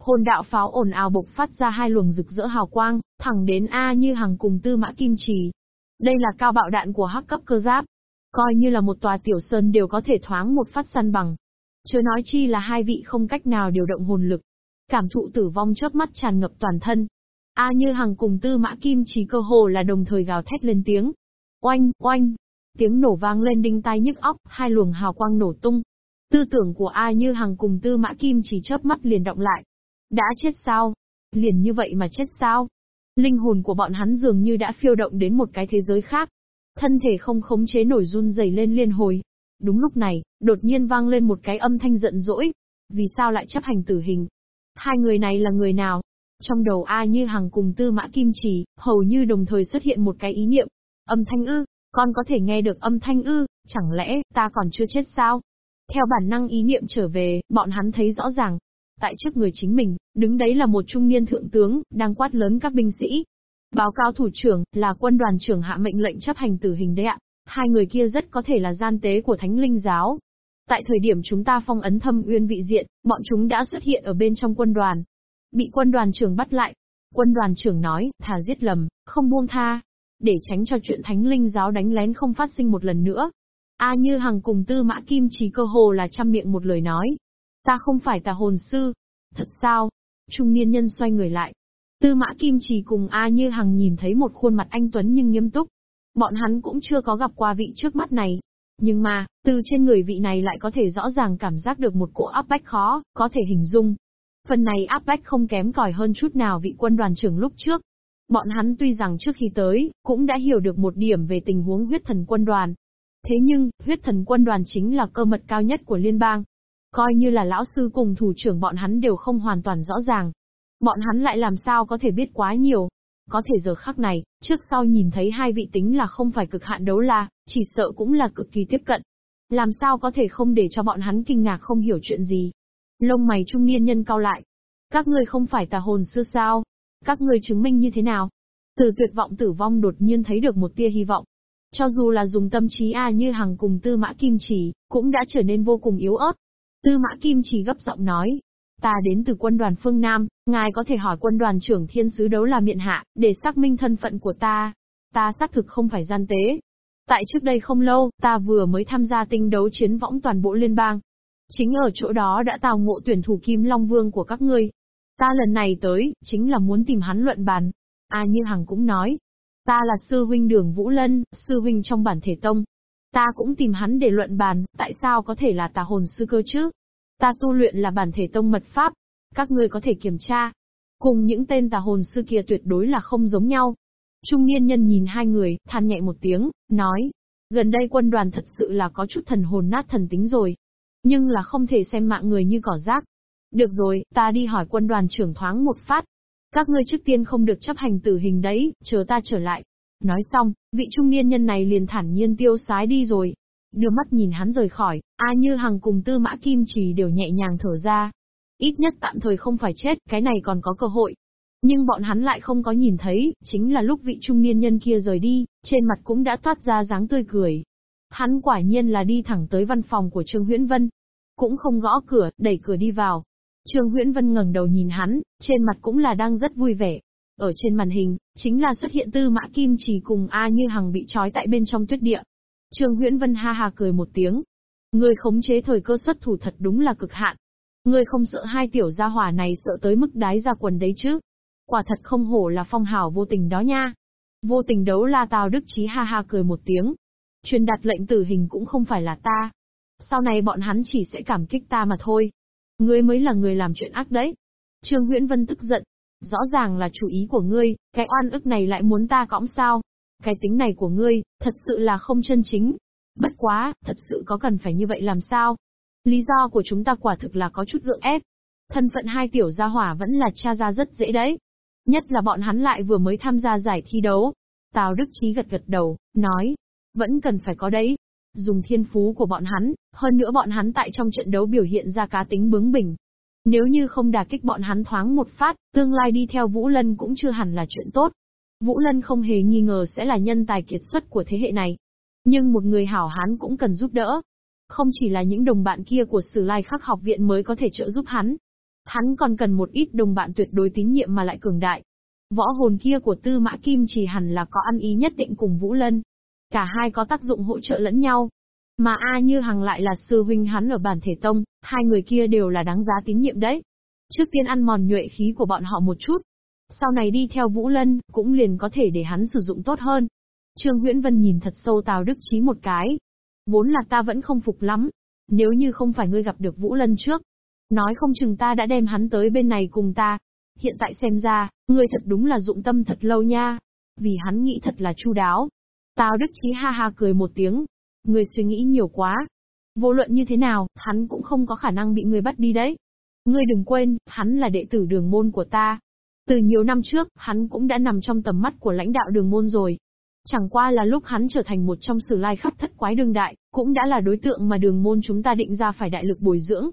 Hồn đạo pháo ồn ào bộc phát ra hai luồng rực rỡ hào quang, thẳng đến A như hàng cùng tư mã kim trì. Đây là cao bạo đạn của hắc cấp cơ giáp. Coi như là một tòa tiểu sơn đều có thể thoáng một phát săn bằng. Chớ nói chi là hai vị không cách nào điều động hồn lực. Cảm thụ tử vong chớp mắt tràn ngập toàn thân. A như hàng cùng tư mã kim trì cơ hồ là đồng thời gào thét lên tiếng. Oanh, oanh, tiếng nổ vang lên đinh tai nhức óc, hai luồng hào quang nổ tung. Tư tưởng của A Như Hằng cùng Tư Mã Kim chỉ chớp mắt liền động lại. Đã chết sao? Liền như vậy mà chết sao? Linh hồn của bọn hắn dường như đã phiêu động đến một cái thế giới khác. Thân thể không khống chế nổi run rẩy lên liên hồi. Đúng lúc này, đột nhiên vang lên một cái âm thanh giận dỗi. Vì sao lại chấp hành tử hình? Hai người này là người nào? Trong đầu A Như Hằng cùng Tư Mã Kim trì, hầu như đồng thời xuất hiện một cái ý niệm. Âm thanh ư, con có thể nghe được âm thanh ư, chẳng lẽ, ta còn chưa chết sao? Theo bản năng ý niệm trở về, bọn hắn thấy rõ ràng. Tại trước người chính mình, đứng đấy là một trung niên thượng tướng, đang quát lớn các binh sĩ. Báo cáo thủ trưởng, là quân đoàn trưởng hạ mệnh lệnh chấp hành tử hình đấy ạ. Hai người kia rất có thể là gian tế của thánh linh giáo. Tại thời điểm chúng ta phong ấn thâm uyên vị diện, bọn chúng đã xuất hiện ở bên trong quân đoàn. Bị quân đoàn trưởng bắt lại. Quân đoàn trưởng nói, thà giết lầm, không buông tha để tránh cho chuyện thánh linh giáo đánh lén không phát sinh một lần nữa. A Như Hằng cùng Tư Mã Kim trí cơ hồ là trăm miệng một lời nói. Ta không phải tà hồn sư. Thật sao? Trung niên nhân xoay người lại. Tư Mã Kim chỉ cùng A Như Hằng nhìn thấy một khuôn mặt anh Tuấn nhưng nghiêm túc. Bọn hắn cũng chưa có gặp qua vị trước mắt này. Nhưng mà, từ trên người vị này lại có thể rõ ràng cảm giác được một cỗ áp bách khó, có thể hình dung. Phần này áp bách không kém cỏi hơn chút nào vị quân đoàn trưởng lúc trước. Bọn hắn tuy rằng trước khi tới, cũng đã hiểu được một điểm về tình huống huyết thần quân đoàn. Thế nhưng, huyết thần quân đoàn chính là cơ mật cao nhất của liên bang. Coi như là lão sư cùng thủ trưởng bọn hắn đều không hoàn toàn rõ ràng. Bọn hắn lại làm sao có thể biết quá nhiều. Có thể giờ khắc này, trước sau nhìn thấy hai vị tính là không phải cực hạn đấu la, chỉ sợ cũng là cực kỳ tiếp cận. Làm sao có thể không để cho bọn hắn kinh ngạc không hiểu chuyện gì. Lông mày trung niên nhân cao lại. Các ngươi không phải tà hồn xưa sao? Các ngươi chứng minh như thế nào? Từ tuyệt vọng tử vong đột nhiên thấy được một tia hy vọng. Cho dù là dùng tâm trí A như hàng cùng tư mã kim chỉ, cũng đã trở nên vô cùng yếu ớt. Tư mã kim chỉ gấp giọng nói. Ta đến từ quân đoàn phương Nam, ngài có thể hỏi quân đoàn trưởng thiên sứ đấu là miện hạ, để xác minh thân phận của ta. Ta xác thực không phải gian tế. Tại trước đây không lâu, ta vừa mới tham gia tinh đấu chiến võng toàn bộ liên bang. Chính ở chỗ đó đã tào ngộ tuyển thủ Kim Long Vương của các ngươi, Ta lần này tới, chính là muốn tìm hắn luận bàn. A Như Hằng cũng nói, ta là sư huynh đường Vũ Lân, sư huynh trong bản thể tông. Ta cũng tìm hắn để luận bàn, tại sao có thể là tà hồn sư cơ chứ? Ta tu luyện là bản thể tông mật pháp, các ngươi có thể kiểm tra. Cùng những tên tà hồn sư kia tuyệt đối là không giống nhau. Trung niên nhân nhìn hai người, than nhẹ một tiếng, nói, gần đây quân đoàn thật sự là có chút thần hồn nát thần tính rồi. Nhưng là không thể xem mạng người như cỏ rác. Được rồi, ta đi hỏi quân đoàn trưởng thoáng một phát. Các ngươi trước tiên không được chấp hành tử hình đấy, chờ ta trở lại. Nói xong, vị trung niên nhân này liền thản nhiên tiêu sái đi rồi. Đưa mắt nhìn hắn rời khỏi, A Như Hằng cùng Tư Mã Kim Trì đều nhẹ nhàng thở ra. Ít nhất tạm thời không phải chết, cái này còn có cơ hội. Nhưng bọn hắn lại không có nhìn thấy, chính là lúc vị trung niên nhân kia rời đi, trên mặt cũng đã toát ra dáng tươi cười. Hắn quả nhiên là đi thẳng tới văn phòng của Trương Huyễn Vân. Cũng không gõ cửa, đẩy cửa đi vào. Trương Huyễn Vân ngẩng đầu nhìn hắn, trên mặt cũng là đang rất vui vẻ. Ở trên màn hình, chính là xuất hiện tư mã kim chỉ cùng A như hằng bị trói tại bên trong tuyết địa. Trương Huyễn Vân ha ha cười một tiếng. Người khống chế thời cơ xuất thủ thật đúng là cực hạn. Người không sợ hai tiểu gia hỏa này sợ tới mức đái ra quần đấy chứ. Quả thật không hổ là phong hào vô tình đó nha. Vô tình đấu la Tào Đức trí ha ha cười một tiếng. Truyền đặt lệnh tử hình cũng không phải là ta. Sau này bọn hắn chỉ sẽ cảm kích ta mà thôi. Ngươi mới là người làm chuyện ác đấy. Trương Huyễn Vân tức giận. Rõ ràng là chủ ý của ngươi, cái oan ức này lại muốn ta cõng sao? Cái tính này của ngươi, thật sự là không chân chính. Bất quá, thật sự có cần phải như vậy làm sao? Lý do của chúng ta quả thực là có chút gượng ép. Thân phận hai tiểu gia hỏa vẫn là cha ra rất dễ đấy. Nhất là bọn hắn lại vừa mới tham gia giải thi đấu. Tào Đức Chí gật gật đầu, nói, vẫn cần phải có đấy, Dùng thiên phú của bọn hắn, hơn nữa bọn hắn tại trong trận đấu biểu hiện ra cá tính bướng bỉnh. Nếu như không đả kích bọn hắn thoáng một phát, tương lai đi theo Vũ Lân cũng chưa hẳn là chuyện tốt. Vũ Lân không hề nghi ngờ sẽ là nhân tài kiệt xuất của thế hệ này. Nhưng một người hảo hán cũng cần giúp đỡ. Không chỉ là những đồng bạn kia của Sử Lai Khắc học viện mới có thể trợ giúp hắn. hắn còn cần một ít đồng bạn tuyệt đối tín nhiệm mà lại cường đại. Võ hồn kia của Tư Mã Kim chỉ hẳn là có ăn ý nhất định cùng Vũ Lân. Cả hai có tác dụng hỗ trợ lẫn nhau. Mà A Như Hằng lại là sư huynh hắn ở bản thể tông, hai người kia đều là đáng giá tín nhiệm đấy. Trước tiên ăn mòn nhuệ khí của bọn họ một chút. Sau này đi theo Vũ Lân, cũng liền có thể để hắn sử dụng tốt hơn. Trương Huyễn Vân nhìn thật sâu Tào Đức Chí một cái. Vốn là ta vẫn không phục lắm. Nếu như không phải ngươi gặp được Vũ Lân trước, nói không chừng ta đã đem hắn tới bên này cùng ta. Hiện tại xem ra, ngươi thật đúng là dụng tâm thật lâu nha. Vì hắn nghĩ thật là chu đáo. Tào Đức Chí ha ha cười một tiếng người suy nghĩ nhiều quá. Vô luận như thế nào, hắn cũng không có khả năng bị người bắt đi đấy. Ngươi đừng quên, hắn là đệ tử đường môn của ta. Từ nhiều năm trước, hắn cũng đã nằm trong tầm mắt của lãnh đạo đường môn rồi. Chẳng qua là lúc hắn trở thành một trong sử lai khắp thất quái đương đại, cũng đã là đối tượng mà đường môn chúng ta định ra phải đại lực bồi dưỡng.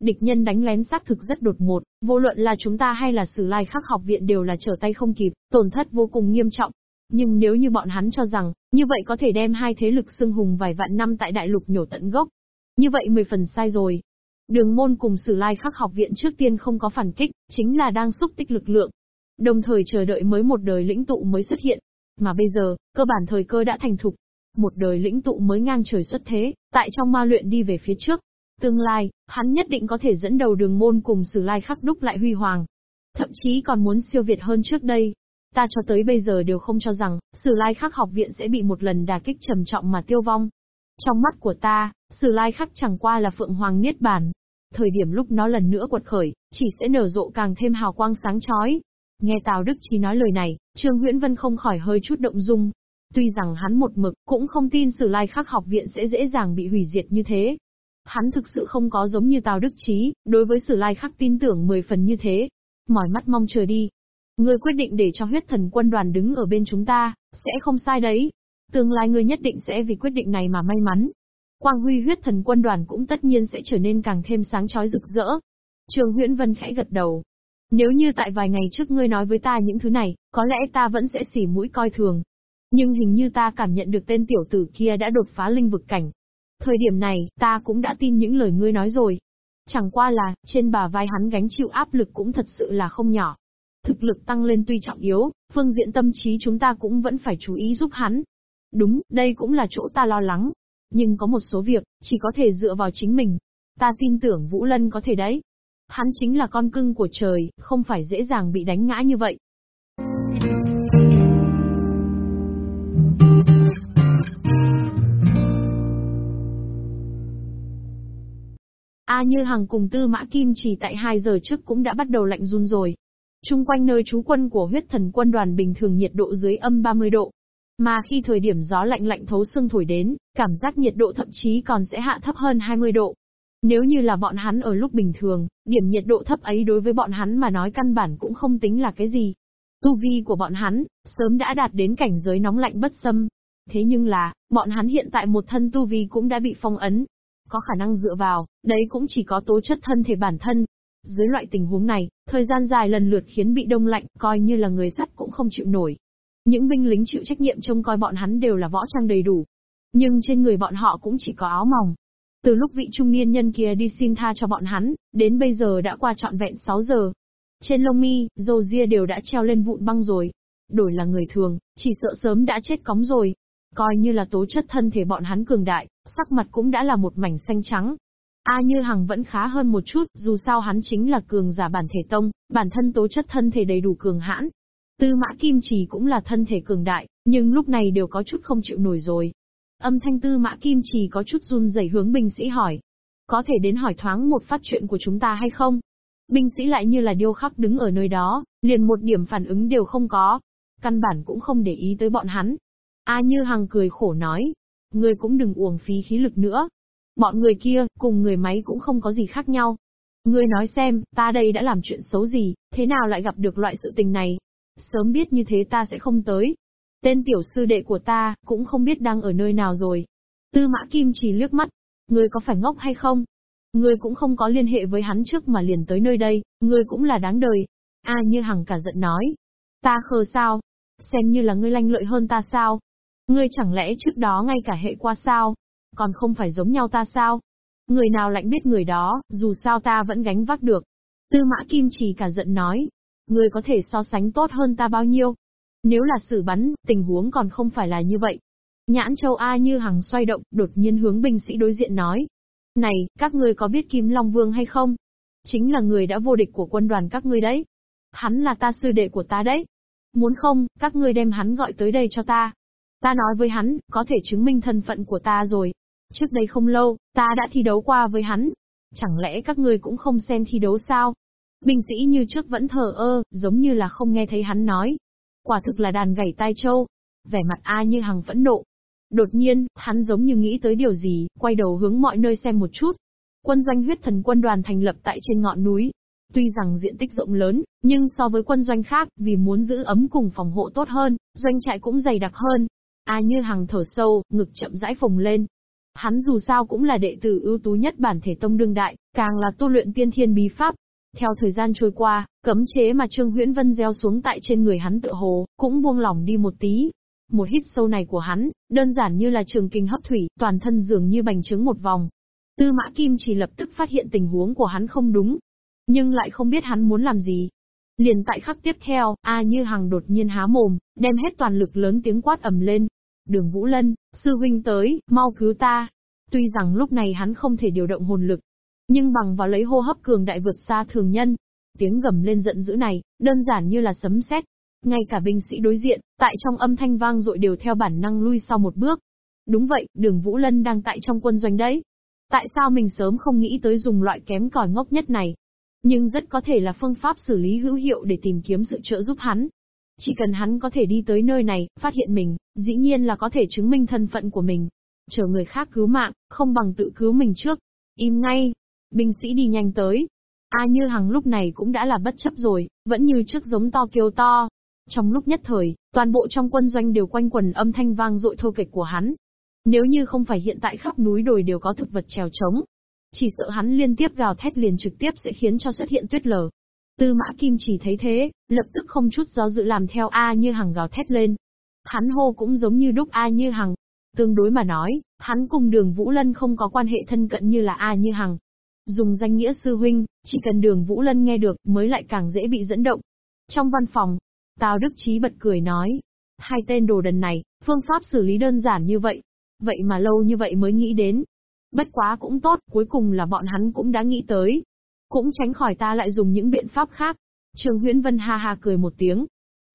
Địch nhân đánh lén xác thực rất đột ngột, vô luận là chúng ta hay là sử lai khắc học viện đều là trở tay không kịp, tổn thất vô cùng nghiêm trọng. Nhưng nếu như bọn hắn cho rằng, như vậy có thể đem hai thế lực xưng hùng vài vạn năm tại đại lục nhổ tận gốc. Như vậy mười phần sai rồi. Đường môn cùng sử lai khắc học viện trước tiên không có phản kích, chính là đang xúc tích lực lượng. Đồng thời chờ đợi mới một đời lĩnh tụ mới xuất hiện, mà bây giờ, cơ bản thời cơ đã thành thục. Một đời lĩnh tụ mới ngang trời xuất thế, tại trong ma luyện đi về phía trước. Tương lai, hắn nhất định có thể dẫn đầu đường môn cùng sử lai khắc đúc lại huy hoàng. Thậm chí còn muốn siêu việt hơn trước đây. Ta cho tới bây giờ đều không cho rằng, sử lai khắc học viện sẽ bị một lần đà kích trầm trọng mà tiêu vong. Trong mắt của ta, sử lai khắc chẳng qua là phượng hoàng niết bàn. Thời điểm lúc nó lần nữa quật khởi, chỉ sẽ nở rộ càng thêm hào quang sáng chói. Nghe Tào Đức Chí nói lời này, Trương Huyễn Vân không khỏi hơi chút động dung. Tuy rằng hắn một mực cũng không tin Sử Lai Khắc học viện sẽ dễ dàng bị hủy diệt như thế. Hắn thực sự không có giống như Tào Đức Chí, đối với Sử Lai Khắc tin tưởng 10 phần như thế. Mỏi mắt mong chờ đi. Ngươi quyết định để cho huyết thần quân đoàn đứng ở bên chúng ta, sẽ không sai đấy. Tương lai ngươi nhất định sẽ vì quyết định này mà may mắn. Quang huy huyết thần quân đoàn cũng tất nhiên sẽ trở nên càng thêm sáng chói rực rỡ. Trường Huyễn Vân khẽ gật đầu, nếu như tại vài ngày trước ngươi nói với ta những thứ này, có lẽ ta vẫn sẽ xỉ mũi coi thường. Nhưng hình như ta cảm nhận được tên tiểu tử kia đã đột phá linh vực cảnh. Thời điểm này, ta cũng đã tin những lời ngươi nói rồi. Chẳng qua là, trên bà vai hắn gánh chịu áp lực cũng thật sự là không nhỏ. Thực lực tăng lên tuy trọng yếu, phương diện tâm trí chúng ta cũng vẫn phải chú ý giúp hắn. Đúng, đây cũng là chỗ ta lo lắng. Nhưng có một số việc, chỉ có thể dựa vào chính mình. Ta tin tưởng Vũ Lân có thể đấy. Hắn chính là con cưng của trời, không phải dễ dàng bị đánh ngã như vậy. A Như Hằng cùng Tư Mã Kim chỉ tại 2 giờ trước cũng đã bắt đầu lạnh run rồi. Trung quanh nơi trú quân của huyết thần quân đoàn bình thường nhiệt độ dưới âm 30 độ. Mà khi thời điểm gió lạnh lạnh thấu xương thổi đến, cảm giác nhiệt độ thậm chí còn sẽ hạ thấp hơn 20 độ. Nếu như là bọn hắn ở lúc bình thường, điểm nhiệt độ thấp ấy đối với bọn hắn mà nói căn bản cũng không tính là cái gì. Tu vi của bọn hắn, sớm đã đạt đến cảnh giới nóng lạnh bất xâm. Thế nhưng là, bọn hắn hiện tại một thân tu vi cũng đã bị phong ấn. Có khả năng dựa vào, đấy cũng chỉ có tố chất thân thể bản thân. Dưới loại tình huống này, thời gian dài lần lượt khiến bị đông lạnh, coi như là người sắt cũng không chịu nổi. Những binh lính chịu trách nhiệm trông coi bọn hắn đều là võ trang đầy đủ. Nhưng trên người bọn họ cũng chỉ có áo mỏng, từ lúc vị trung niên nhân kia đi xin tha cho bọn hắn, đến bây giờ đã qua trọn vẹn 6 giờ. Trên lông mi, dầu ria đều đã treo lên vụn băng rồi. Đổi là người thường, chỉ sợ sớm đã chết cóng rồi. Coi như là tố chất thân thể bọn hắn cường đại, sắc mặt cũng đã là một mảnh xanh trắng. A Như Hằng vẫn khá hơn một chút, dù sao hắn chính là cường giả bản thể tông, bản thân tố chất thân thể đầy đủ cường hãn. Tư Mã Kim Trì cũng là thân thể cường đại, nhưng lúc này đều có chút không chịu nổi rồi. Âm thanh tư mã kim trì có chút run rẩy hướng binh sĩ hỏi. Có thể đến hỏi thoáng một phát chuyện của chúng ta hay không? Binh sĩ lại như là điêu khắc đứng ở nơi đó, liền một điểm phản ứng đều không có. Căn bản cũng không để ý tới bọn hắn. A Như Hằng cười khổ nói. Người cũng đừng uổng phí khí lực nữa. Bọn người kia, cùng người máy cũng không có gì khác nhau. Ngươi nói xem, ta đây đã làm chuyện xấu gì, thế nào lại gặp được loại sự tình này? Sớm biết như thế ta sẽ không tới, Tên tiểu sư đệ của ta, cũng không biết đang ở nơi nào rồi. Tư mã kim chỉ liếc mắt. Ngươi có phải ngốc hay không? Ngươi cũng không có liên hệ với hắn trước mà liền tới nơi đây, ngươi cũng là đáng đời. A như hằng cả giận nói. Ta khờ sao? Xem như là ngươi lanh lợi hơn ta sao? Ngươi chẳng lẽ trước đó ngay cả hệ qua sao? Còn không phải giống nhau ta sao? Người nào lạnh biết người đó, dù sao ta vẫn gánh vác được. Tư mã kim chỉ cả giận nói. Người có thể so sánh tốt hơn ta bao nhiêu? Nếu là xử bắn, tình huống còn không phải là như vậy. Nhãn châu A như hằng xoay động, đột nhiên hướng binh sĩ đối diện nói. Này, các ngươi có biết Kim Long Vương hay không? Chính là người đã vô địch của quân đoàn các ngươi đấy. Hắn là ta sư đệ của ta đấy. Muốn không, các ngươi đem hắn gọi tới đây cho ta. Ta nói với hắn, có thể chứng minh thân phận của ta rồi. Trước đây không lâu, ta đã thi đấu qua với hắn. Chẳng lẽ các ngươi cũng không xem thi đấu sao? Binh sĩ như trước vẫn thờ ơ, giống như là không nghe thấy hắn nói. Quả thực là đàn gảy tai châu. Vẻ mặt A như hằng phẫn nộ. Đột nhiên, hắn giống như nghĩ tới điều gì, quay đầu hướng mọi nơi xem một chút. Quân doanh huyết thần quân đoàn thành lập tại trên ngọn núi. Tuy rằng diện tích rộng lớn, nhưng so với quân doanh khác, vì muốn giữ ấm cùng phòng hộ tốt hơn, doanh trại cũng dày đặc hơn. A như hằng thở sâu, ngực chậm rãi phồng lên. Hắn dù sao cũng là đệ tử ưu tú nhất bản thể tông đương đại, càng là tu luyện tiên thiên bí pháp, theo thời gian trôi qua, cấm chế mà Trương Huyễn Vân gieo xuống tại trên người hắn tựa hồ, cũng buông lỏng đi một tí. Một hít sâu này của hắn, đơn giản như là trường kinh hấp thủy, toàn thân dường như bành trướng một vòng. Tư Mã Kim chỉ lập tức phát hiện tình huống của hắn không đúng, nhưng lại không biết hắn muốn làm gì. Liền tại khắc tiếp theo, A Như Hằng đột nhiên há mồm, đem hết toàn lực lớn tiếng quát ầm lên. Đường Vũ Lân, sư huynh tới, mau cứu ta. Tuy rằng lúc này hắn không thể điều động hồn lực, nhưng bằng vào lấy hô hấp cường đại vượt xa thường nhân, tiếng gầm lên giận dữ này, đơn giản như là sấm sét. Ngay cả binh sĩ đối diện, tại trong âm thanh vang dội đều theo bản năng lui sau một bước. Đúng vậy, đường Vũ Lân đang tại trong quân doanh đấy. Tại sao mình sớm không nghĩ tới dùng loại kém cỏi ngốc nhất này? Nhưng rất có thể là phương pháp xử lý hữu hiệu để tìm kiếm sự trợ giúp hắn. Chỉ cần hắn có thể đi tới nơi này, phát hiện mình, dĩ nhiên là có thể chứng minh thân phận của mình. Chờ người khác cứu mạng, không bằng tự cứu mình trước. Im ngay, Binh sĩ đi nhanh tới. A Như Hằng lúc này cũng đã là bất chấp rồi, vẫn như trước giống to kêu to. Trong lúc nhất thời, toàn bộ trong quân doanh đều quanh quần âm thanh vang dội thô kịch của hắn. Nếu như không phải hiện tại khắp núi đồi đều có thực vật trèo trống, chỉ sợ hắn liên tiếp gào thét liền trực tiếp sẽ khiến cho xuất hiện tuyết lở. Tư mã kim chỉ thấy thế, lập tức không chút do dự làm theo A như hằng gào thét lên. Hắn hô cũng giống như đúc A như hằng. Tương đối mà nói, hắn cùng đường Vũ Lân không có quan hệ thân cận như là A như hằng. Dùng danh nghĩa sư huynh, chỉ cần đường Vũ Lân nghe được mới lại càng dễ bị dẫn động. Trong văn phòng, Tào Đức Chí bật cười nói. Hai tên đồ đần này, phương pháp xử lý đơn giản như vậy. Vậy mà lâu như vậy mới nghĩ đến. Bất quá cũng tốt, cuối cùng là bọn hắn cũng đã nghĩ tới. Cũng tránh khỏi ta lại dùng những biện pháp khác. Trường Huyễn Vân ha ha cười một tiếng.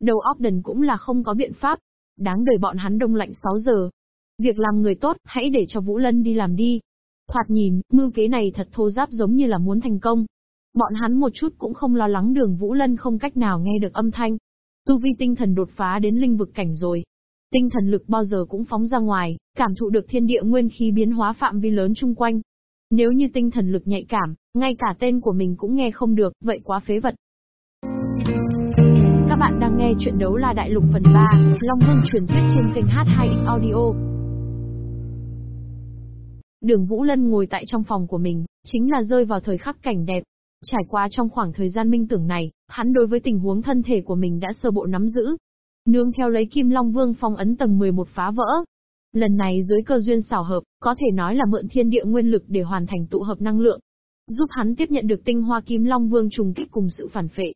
Đầu óc đần cũng là không có biện pháp. Đáng đời bọn hắn đông lạnh 6 giờ. Việc làm người tốt, hãy để cho Vũ Lân đi làm đi. Thoạt nhìn, mưu kế này thật thô giáp giống như là muốn thành công. Bọn hắn một chút cũng không lo lắng đường Vũ Lân không cách nào nghe được âm thanh. Tu vi tinh thần đột phá đến linh vực cảnh rồi. Tinh thần lực bao giờ cũng phóng ra ngoài, cảm thụ được thiên địa nguyên khí biến hóa phạm vi lớn chung quanh. Nếu như tinh thần lực nhạy cảm, ngay cả tên của mình cũng nghe không được, vậy quá phế vật. Các bạn đang nghe chuyện đấu la đại lục phần 3, Long Vương truyền thuyết trên kênh H2X Audio. Đường Vũ Lân ngồi tại trong phòng của mình, chính là rơi vào thời khắc cảnh đẹp. Trải qua trong khoảng thời gian minh tưởng này, hắn đối với tình huống thân thể của mình đã sơ bộ nắm giữ. Nương theo lấy Kim Long Vương phong ấn tầng 11 phá vỡ. Lần này dưới cơ duyên xảo hợp, có thể nói là mượn thiên địa nguyên lực để hoàn thành tụ hợp năng lượng. Giúp hắn tiếp nhận được tinh hoa Kim Long Vương trùng kích cùng sự phản phệ.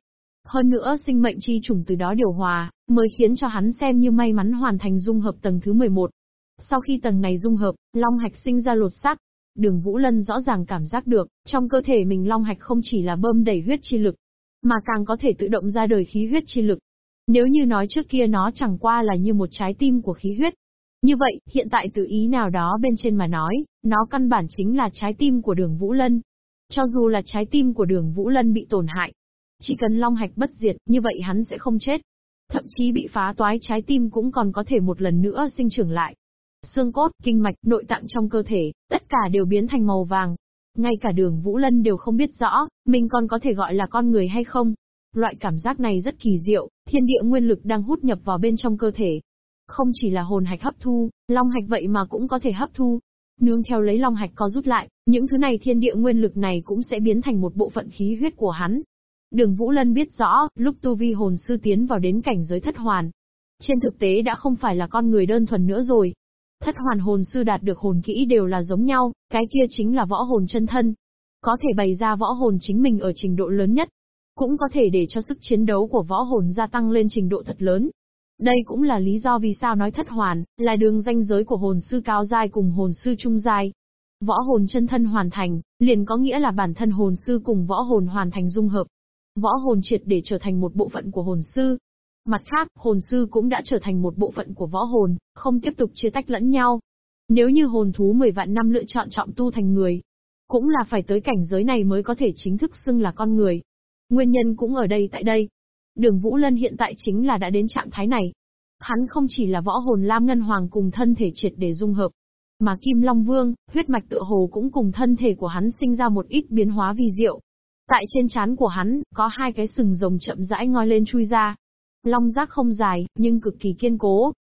Hơn nữa sinh mệnh chi trùng từ đó điều hòa, mới khiến cho hắn xem như may mắn hoàn thành dung hợp tầng thứ 11. Sau khi tầng này dung hợp, long hạch sinh ra lột xác. Đường Vũ Lân rõ ràng cảm giác được, trong cơ thể mình long hạch không chỉ là bơm đầy huyết chi lực, mà càng có thể tự động ra đời khí huyết chi lực. Nếu như nói trước kia nó chẳng qua là như một trái tim của khí huyết. Như vậy, hiện tại từ ý nào đó bên trên mà nói, nó căn bản chính là trái tim của đường Vũ Lân. Cho dù là trái tim của đường Vũ Lân bị tổn hại, chỉ cần long hạch bất diệt, như vậy hắn sẽ không chết. Thậm chí bị phá toái trái tim cũng còn có thể một lần nữa sinh trưởng lại. Xương cốt, kinh mạch, nội tạng trong cơ thể, tất cả đều biến thành màu vàng. Ngay cả đường Vũ Lân đều không biết rõ, mình còn có thể gọi là con người hay không. Loại cảm giác này rất kỳ diệu, thiên địa nguyên lực đang hút nhập vào bên trong cơ thể. Không chỉ là hồn hạch hấp thu, long hạch vậy mà cũng có thể hấp thu. Nương theo lấy long hạch có rút lại, những thứ này thiên địa nguyên lực này cũng sẽ biến thành một bộ phận khí huyết của hắn. Đường Vũ Lân biết rõ, lúc tu vi hồn sư tiến vào đến cảnh giới thất hoàn. Trên thực tế đã không phải là con người đơn thuần nữa rồi, Thất hoàn hồn sư đạt được hồn kỹ đều là giống nhau, cái kia chính là võ hồn chân thân. có thể bày ra võ hồn chính mình ở trình độ lớn nhất, cũng có thể để cho sức chiến đấu của võ hồn gia tăng lên trình độ thật lớn. Đây cũng là lý do vì sao nói thất hoàn, là đường ranh giới của hồn sư cao giai cùng hồn sư trung giai. Võ hồn chân thân hoàn thành, liền có nghĩa là bản thân hồn sư cùng võ hồn hoàn thành dung hợp. Võ hồn triệt để trở thành một bộ phận của hồn sư. Mặt khác, hồn sư cũng đã trở thành một bộ phận của võ hồn, không tiếp tục chia tách lẫn nhau. Nếu như hồn thú 10 vạn năm lựa chọn trọng tu thành người, cũng là phải tới cảnh giới này mới có thể chính thức xưng là con người. Nguyên nhân cũng ở đây tại đây. Đường Vũ Lân hiện tại chính là đã đến trạng thái này. Hắn không chỉ là võ hồn Lam Ngân Hoàng cùng thân thể triệt để dung hợp, mà Kim Long Vương, huyết mạch tựa hồ cũng cùng thân thể của hắn sinh ra một ít biến hóa vi diệu. Tại trên trán của hắn, có hai cái sừng rồng chậm rãi ngoi lên chui ra. Long giác không dài, nhưng cực kỳ kiên cố.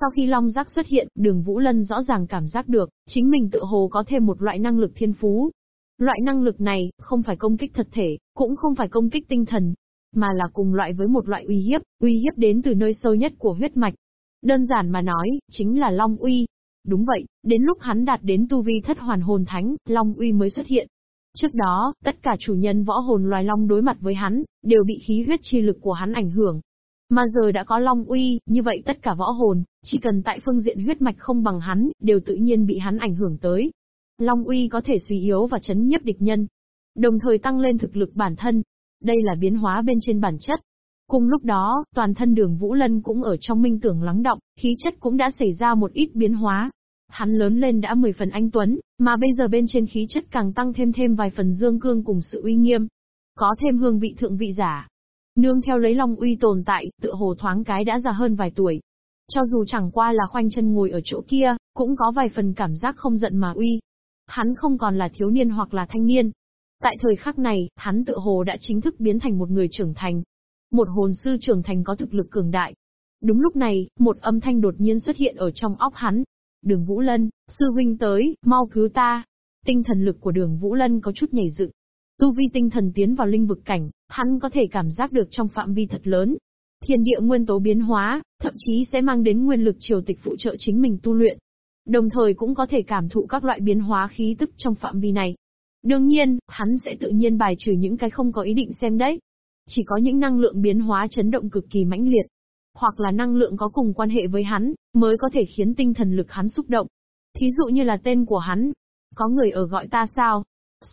Sau khi long giác xuất hiện, đường Vũ Lân rõ ràng cảm giác được, chính mình tự hồ có thêm một loại năng lực thiên phú. Loại năng lực này, không phải công kích thật thể, cũng không phải công kích tinh thần, mà là cùng loại với một loại uy hiếp, uy hiếp đến từ nơi sâu nhất của huyết mạch. Đơn giản mà nói, chính là Long Uy. Đúng vậy, đến lúc hắn đạt đến tu vi thất hoàn hồn thánh, Long Uy mới xuất hiện. Trước đó, tất cả chủ nhân võ hồn loài long đối mặt với hắn, đều bị khí huyết chi lực của hắn ảnh hưởng. Mà giờ đã có long uy, như vậy tất cả võ hồn, chỉ cần tại phương diện huyết mạch không bằng hắn, đều tự nhiên bị hắn ảnh hưởng tới. Long uy có thể suy yếu và chấn nhiếp địch nhân, đồng thời tăng lên thực lực bản thân. Đây là biến hóa bên trên bản chất. Cùng lúc đó, toàn thân đường Vũ Lân cũng ở trong minh tưởng lắng động, khí chất cũng đã xảy ra một ít biến hóa. Hắn lớn lên đã 10 phần anh Tuấn, mà bây giờ bên trên khí chất càng tăng thêm thêm vài phần dương cương cùng sự uy nghiêm. Có thêm hương vị thượng vị giả. Nương theo lấy long uy tồn tại, tựa hồ thoáng cái đã già hơn vài tuổi. Cho dù chẳng qua là khoanh chân ngồi ở chỗ kia, cũng có vài phần cảm giác không giận mà uy. Hắn không còn là thiếu niên hoặc là thanh niên. Tại thời khắc này, hắn tự hồ đã chính thức biến thành một người trưởng thành. Một hồn sư trưởng thành có thực lực cường đại. Đúng lúc này, một âm thanh đột nhiên xuất hiện ở trong óc hắn. Đường Vũ Lân, sư huynh tới, mau cứu ta. Tinh thần lực của đường Vũ Lân có chút nhảy dựng. Tu vi tinh thần tiến vào linh vực cảnh, hắn có thể cảm giác được trong phạm vi thật lớn. Thiên địa nguyên tố biến hóa, thậm chí sẽ mang đến nguyên lực triều tịch phụ trợ chính mình tu luyện. Đồng thời cũng có thể cảm thụ các loại biến hóa khí tức trong phạm vi này. Đương nhiên, hắn sẽ tự nhiên bài trừ những cái không có ý định xem đấy. Chỉ có những năng lượng biến hóa chấn động cực kỳ mãnh liệt, hoặc là năng lượng có cùng quan hệ với hắn, mới có thể khiến tinh thần lực hắn xúc động. Thí dụ như là tên của hắn. Có người ở gọi ta sao?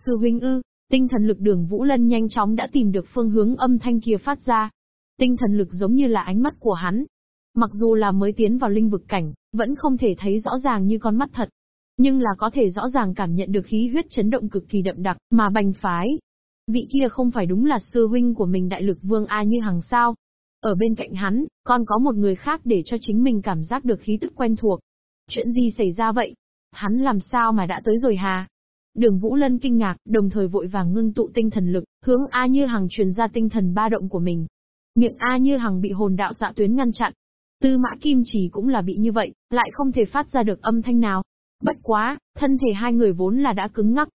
Sư huynh ư, tinh thần lực đường Vũ Lân nhanh chóng đã tìm được phương hướng âm thanh kia phát ra. Tinh thần lực giống như là ánh mắt của hắn, Mặc dù là mới tiến vào linh vực cảnh, vẫn không thể thấy rõ ràng như con mắt thật. Nhưng là có thể rõ ràng cảm nhận được khí huyết chấn động cực kỳ đậm đặc, mà bành phái. Vị kia không phải đúng là sư huynh của mình đại lực vương A như hằng sao. Ở bên cạnh hắn, còn có một người khác để cho chính mình cảm giác được khí tức quen thuộc. Chuyện gì xảy ra vậy? Hắn làm sao mà đã tới rồi hà? Đường Vũ Lân kinh ngạc, đồng thời vội vàng ngưng tụ tinh thần lực, hướng A Như Hằng truyền ra tinh thần ba động của mình. Miệng A Như Hằng bị hồn đạo dạ tuyến ngăn chặn, Tư mã kim chỉ cũng là bị như vậy, lại không thể phát ra được âm thanh nào. Bất quá, thân thể hai người vốn là đã cứng ngắc.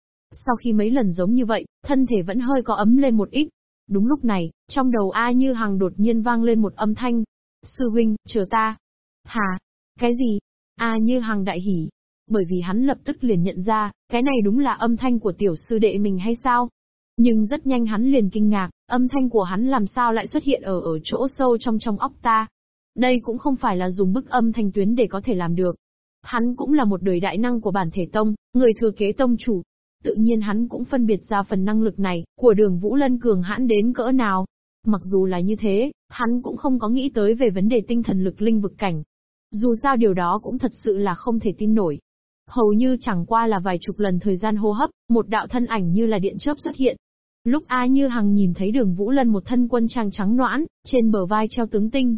Sau khi mấy lần giống như vậy, thân thể vẫn hơi có ấm lên một ít. Đúng lúc này, trong đầu A Như Hằng đột nhiên vang lên một âm thanh. Sư huynh, chờ ta. Hà? Cái gì? A Như Hằng đại hỉ. Bởi vì hắn lập tức liền nhận ra, cái này đúng là âm thanh của tiểu sư đệ mình hay sao? Nhưng rất nhanh hắn liền kinh ngạc, âm thanh của hắn làm sao lại xuất hiện ở ở chỗ sâu trong trong óc ta. Đây cũng không phải là dùng bức âm thanh tuyến để có thể làm được. Hắn cũng là một đời đại năng của bản thể tông, người thừa kế tông chủ. Tự nhiên hắn cũng phân biệt ra phần năng lực này, của đường Vũ Lân cường hãn đến cỡ nào. Mặc dù là như thế, hắn cũng không có nghĩ tới về vấn đề tinh thần lực linh vực cảnh. Dù sao điều đó cũng thật sự là không thể tin nổi. Hầu như chẳng qua là vài chục lần thời gian hô hấp, một đạo thân ảnh như là điện chớp xuất hiện. Lúc A Như Hằng nhìn thấy đường Vũ Lân một thân quân trang trắng noãn, trên bờ vai treo tướng tinh,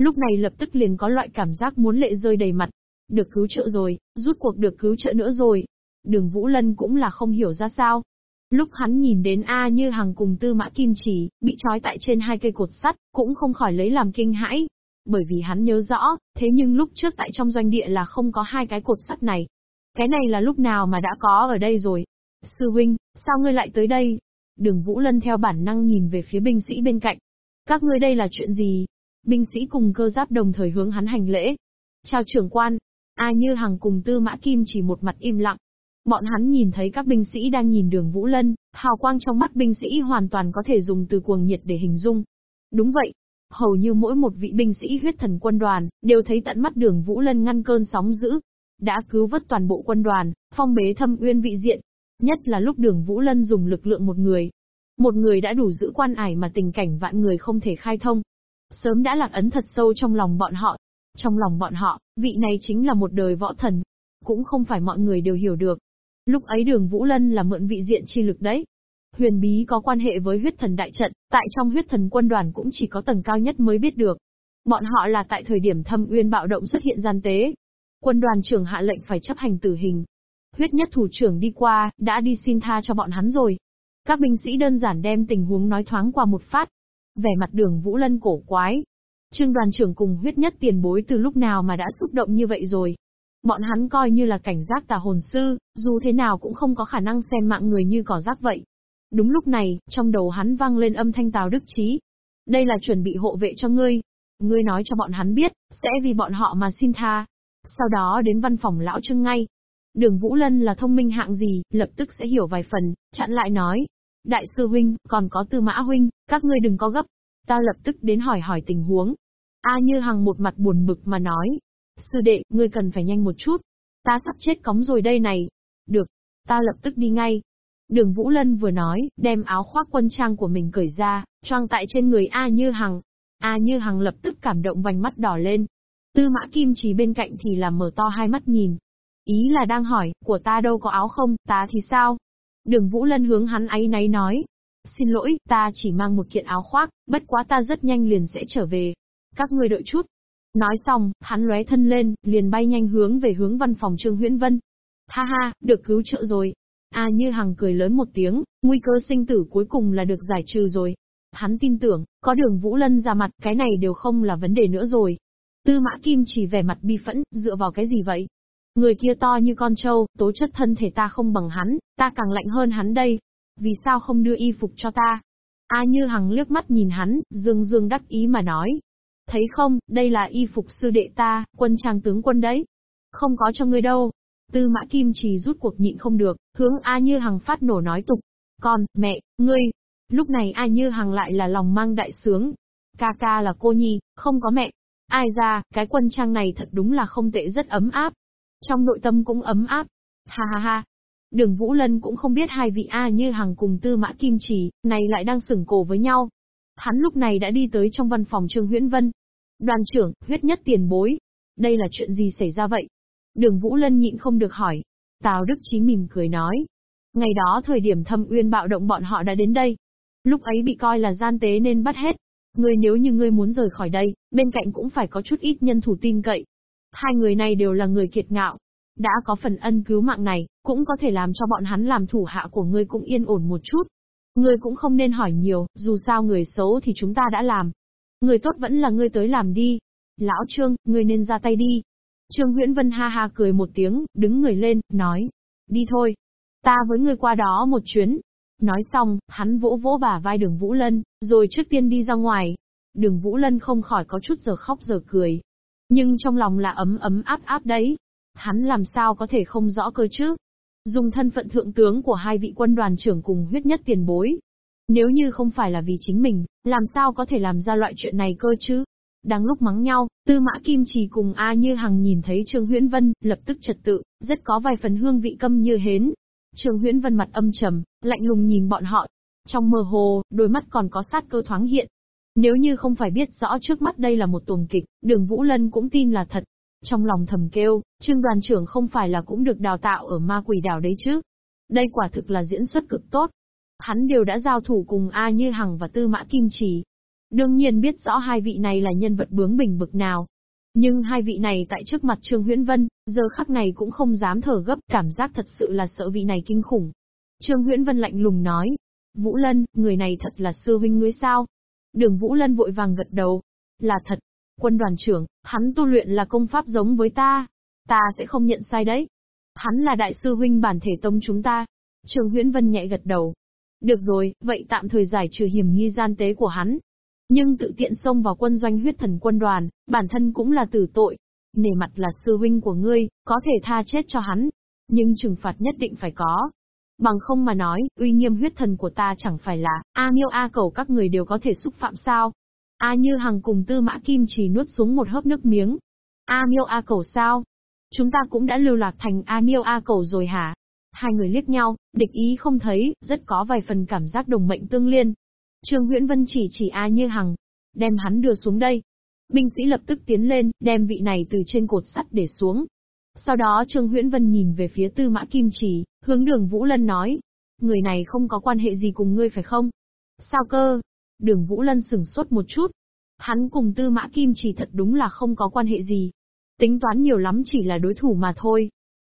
Lúc này lập tức liền có loại cảm giác muốn lệ rơi đầy mặt. Được cứu trợ rồi, rút cuộc được cứu trợ nữa rồi. Đường Vũ Lân cũng là không hiểu ra sao. Lúc hắn nhìn đến A như hàng cùng tư mã kim chỉ, bị trói tại trên hai cây cột sắt, cũng không khỏi lấy làm kinh hãi. Bởi vì hắn nhớ rõ, thế nhưng lúc trước tại trong doanh địa là không có hai cái cột sắt này. Cái này là lúc nào mà đã có ở đây rồi. Sư huynh, sao ngươi lại tới đây? Đường Vũ Lân theo bản năng nhìn về phía binh sĩ bên cạnh. Các ngươi đây là chuyện gì? Binh sĩ cùng cơ giáp đồng thời hướng hắn hành lễ. Chào trưởng quan. A Như Hằng cùng Tư Mã Kim chỉ một mặt im lặng. Bọn hắn nhìn thấy các binh sĩ đang nhìn đường Vũ Lân, hào quang trong mắt binh sĩ hoàn toàn có thể dùng từ cuồng nhiệt để hình dung. Đúng vậy. Hầu như mỗi một vị binh sĩ huyết thần quân đoàn, đều thấy tận mắt đường Vũ Lân ngăn cơn sóng dữ. Đã cứu vớt toàn bộ quân đoàn, phong bế thâm uyên vị diện. Nhất là lúc đường Vũ Lân dùng lực lượng một người. Một người đã đủ giữ quan ải mà tình cảnh vạn người không thể khai thông. Sớm đã lạc ấn thật sâu trong lòng bọn họ. Trong lòng bọn họ, vị này chính là một đời võ thần. Cũng không phải mọi người đều hiểu được, Lúc ấy đường Vũ Lân là mượn vị diện chi lực đấy. Huyền bí có quan hệ với huyết thần đại trận, tại trong huyết thần quân đoàn cũng chỉ có tầng cao nhất mới biết được. Bọn họ là tại thời điểm thâm uyên bạo động xuất hiện gian tế. Quân đoàn trưởng hạ lệnh phải chấp hành tử hình. Huyết nhất thủ trưởng đi qua, đã đi xin tha cho bọn hắn rồi. Các binh sĩ đơn giản đem tình huống nói thoáng qua một phát. Vẻ mặt đường Vũ Lân cổ quái. Trương đoàn trưởng cùng huyết nhất tiền bối từ lúc nào mà đã xúc động như vậy rồi. Bọn hắn coi như là cảnh giác tà hồn sư, dù thế nào cũng không có khả năng xem mạng người như cỏ rác vậy. Đúng lúc này, trong đầu hắn vang lên âm thanh Tào Đức Trí. Đây là chuẩn bị hộ vệ cho ngươi. Ngươi nói cho bọn hắn biết, sẽ vì bọn họ mà xin tha. Sau đó đến văn phòng lão trưng ngay. Đường Vũ Lân là thông minh hạng gì, lập tức sẽ hiểu vài phần, chặn lại nói. Đại sư huynh, còn có tư mã huynh, các ngươi đừng có gấp. Ta lập tức đến hỏi hỏi tình huống. A Như Hằng một mặt buồn bực mà nói, Sư đệ, ngươi cần phải nhanh một chút. Ta sắp chết cóng rồi đây này. Được. Ta lập tức đi ngay. Đường Vũ Lân vừa nói, đem áo khoác quân trang của mình cởi ra, choang tại trên người A Như Hằng. A Như Hằng lập tức cảm động vành mắt đỏ lên. Tư mã kim chỉ bên cạnh thì là mở to hai mắt nhìn. Ý là đang hỏi, của ta đâu có áo không, ta thì sao? Đường Vũ Lân hướng hắn ấy náy nói. Xin lỗi, ta chỉ mang một kiện áo khoác, bất quá ta rất nhanh liền sẽ trở về. Các ngươi đợi chút, Nói xong, hắn lóe thân lên, liền bay nhanh hướng về hướng văn phòng Trương Huyễn Vân. Ha ha, được cứu trợ rồi. A Như Hằng cười lớn một tiếng, nguy cơ sinh tử cuối cùng là được giải trừ rồi. Hắn tin tưởng, có đường Vũ Lân ra mặt, cái này đều không là vấn đề nữa rồi. Tư Mã Kim chỉ vẻ mặt bi phẫn, dựa vào cái gì vậy? Người kia to như con trâu, tố chất thân thể ta không bằng hắn, ta càng lạnh hơn hắn đây. Vì sao không đưa y phục cho ta? A Như Hằng liếc mắt nhìn hắn, dương dương đắc ý mà nói, Thấy không, đây là y phục sư đệ ta, quân trang tướng quân đấy. Không có cho ngươi đâu. Tư mã kim trì rút cuộc nhịn không được, hướng A Như Hằng phát nổ nói tục. Con, mẹ, ngươi. Lúc này A Như Hằng lại là lòng mang đại sướng. Ca ca là cô nhi, không có mẹ. Ai ra, cái quân trang này thật đúng là không tệ rất ấm áp. Trong nội tâm cũng ấm áp. Ha ha ha, Đường Vũ Lân cũng không biết hai vị A như hàng cùng Tư Mã Kim Chỉ này lại đang sửng cổ với nhau. Hắn lúc này đã đi tới trong văn phòng Trương Huyễn Vân, Đoàn trưởng, huyết nhất tiền bối. Đây là chuyện gì xảy ra vậy? Đường Vũ Lân nhịn không được hỏi. Tào Đức Chí mỉm cười nói. Ngày đó thời điểm thâm uyên bạo động bọn họ đã đến đây. Lúc ấy bị coi là gian tế nên bắt hết. Ngươi nếu như ngươi muốn rời khỏi đây, bên cạnh cũng phải có chút ít nhân thủ tin cậy. Hai người này đều là người kiệt ngạo. Đã có phần ân cứu mạng này, cũng có thể làm cho bọn hắn làm thủ hạ của ngươi cũng yên ổn một chút. Ngươi cũng không nên hỏi nhiều, dù sao người xấu thì chúng ta đã làm. Người tốt vẫn là ngươi tới làm đi. Lão Trương, ngươi nên ra tay đi. Trương Huyễn Vân ha ha cười một tiếng, đứng người lên, nói. Đi thôi. Ta với ngươi qua đó một chuyến. Nói xong, hắn vỗ vỗ bả vai đường Vũ Lân, rồi trước tiên đi ra ngoài. Đường Vũ Lân không khỏi có chút giờ khóc giờ cười. Nhưng trong lòng là ấm ấm áp áp đấy. Hắn làm sao có thể không rõ cơ chứ? Dùng thân phận thượng tướng của hai vị quân đoàn trưởng cùng huyết nhất tiền bối, nếu như không phải là vì chính mình, làm sao có thể làm ra loại chuyện này cơ chứ? Đang lúc mắng nhau, Tư Mã Kim Trì cùng A Như Hằng nhìn thấy Trương Huyễn Vân, lập tức trật tự, rất có vài phần hương vị câm như hến. Trương Huyễn Vân mặt âm trầm, lạnh lùng nhìn bọn họ. Trong mơ hồ, đôi mắt còn có sát cơ thoáng hiện. Nếu như không phải biết rõ trước mắt đây là một tuồng kịch, đường Vũ Lân cũng tin là thật. Trong lòng thầm kêu, Trương đoàn trưởng không phải là cũng được đào tạo ở ma quỷ đảo đấy chứ. Đây quả thực là diễn xuất cực tốt. Hắn đều đã giao thủ cùng A Như Hằng và Tư Mã Kim Trì. Đương nhiên biết rõ hai vị này là nhân vật bướng bỉnh bực nào. Nhưng hai vị này tại trước mặt Trương Huyễn Vân, giờ khắc này cũng không dám thở gấp, cảm giác thật sự là sợ vị này kinh khủng. Trương Huyễn Vân lạnh lùng nói, Vũ Lân, người này thật là sư huynh ngươi sao? Đường Vũ Lân vội vàng gật đầu. Là thật. Quân đoàn trưởng, hắn tu luyện là công pháp giống với ta. Ta sẽ không nhận sai đấy. Hắn là đại sư huynh bản thể tông chúng ta. Trường Huyễn Vân nhẹ gật đầu. Được rồi, vậy tạm thời giải trừ hiểm nghi gian tế của hắn. Nhưng tự tiện xông vào quân doanh huyết thần quân đoàn, bản thân cũng là tử tội. Nể mặt là sư huynh của ngươi, có thể tha chết cho hắn. Nhưng trừng phạt nhất định phải có. Bằng không mà nói, uy nghiêm huyết thần của ta chẳng phải là, A miêu A cầu các người đều có thể xúc phạm sao. A như hằng cùng tư mã kim chỉ nuốt xuống một hớp nước miếng. A miêu A Cẩu sao? Chúng ta cũng đã lưu lạc thành A miêu A Cẩu rồi hả? Hai người liếc nhau, địch ý không thấy, rất có vài phần cảm giác đồng mệnh tương liên. Trương Huyễn Vân chỉ chỉ A Như Hằng, đem hắn đưa xuống đây. Binh sĩ lập tức tiến lên, đem vị này từ trên cột sắt để xuống. Sau đó Trương Huyễn Vân nhìn về phía Tư Mã Kim Chỉ, hướng đường Vũ Lân nói. Người này không có quan hệ gì cùng ngươi phải không? Sao cơ? Đường Vũ Lân sửng sốt một chút. Hắn cùng Tư Mã Kim Chỉ thật đúng là không có quan hệ gì. Tính toán nhiều lắm chỉ là đối thủ mà thôi.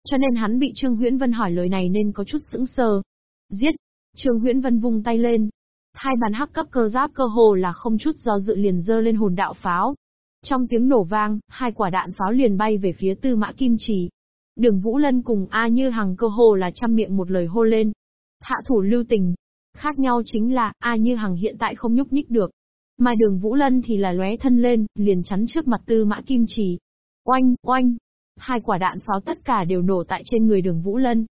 Cho nên hắn bị Trương Huyễn Vân hỏi lời này nên có chút sững sờ. Giết! Trương Huyễn Vân vung tay lên. Hai bàn hắc cấp cơ giáp cơ hồ là không chút do dự liền dơ lên hồn đạo pháo. Trong tiếng nổ vang, hai quả đạn pháo liền bay về phía tư mã kim trì. Đường Vũ Lân cùng A Như Hằng cơ hồ là trăm miệng một lời hô lên. Hạ thủ lưu tình. Khác nhau chính là, A Như Hằng hiện tại không nhúc nhích được. Mà đường Vũ Lân thì là lóe thân lên, liền chắn trước mặt tư mã kim trì. Oanh, oanh, Hai quả đạn pháo tất cả đều nổ tại trên người đường Vũ Lân.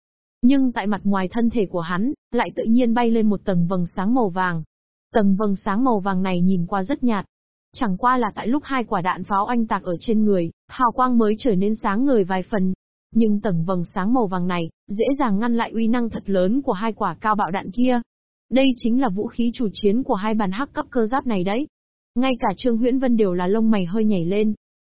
Nhưng tại mặt ngoài thân thể của hắn, lại tự nhiên bay lên một tầng vầng sáng màu vàng. Tầng vầng sáng màu vàng này nhìn qua rất nhạt. Chẳng qua là tại lúc hai quả đạn pháo anh tạc ở trên người, hào quang mới trở nên sáng người vài phần. Nhưng tầng vầng sáng màu vàng này, dễ dàng ngăn lại uy năng thật lớn của hai quả cao bạo đạn kia. Đây chính là vũ khí chủ chiến của hai bàn hắc cấp cơ giáp này đấy. Ngay cả Trương Huyễn Vân đều là lông mày hơi nhảy lên.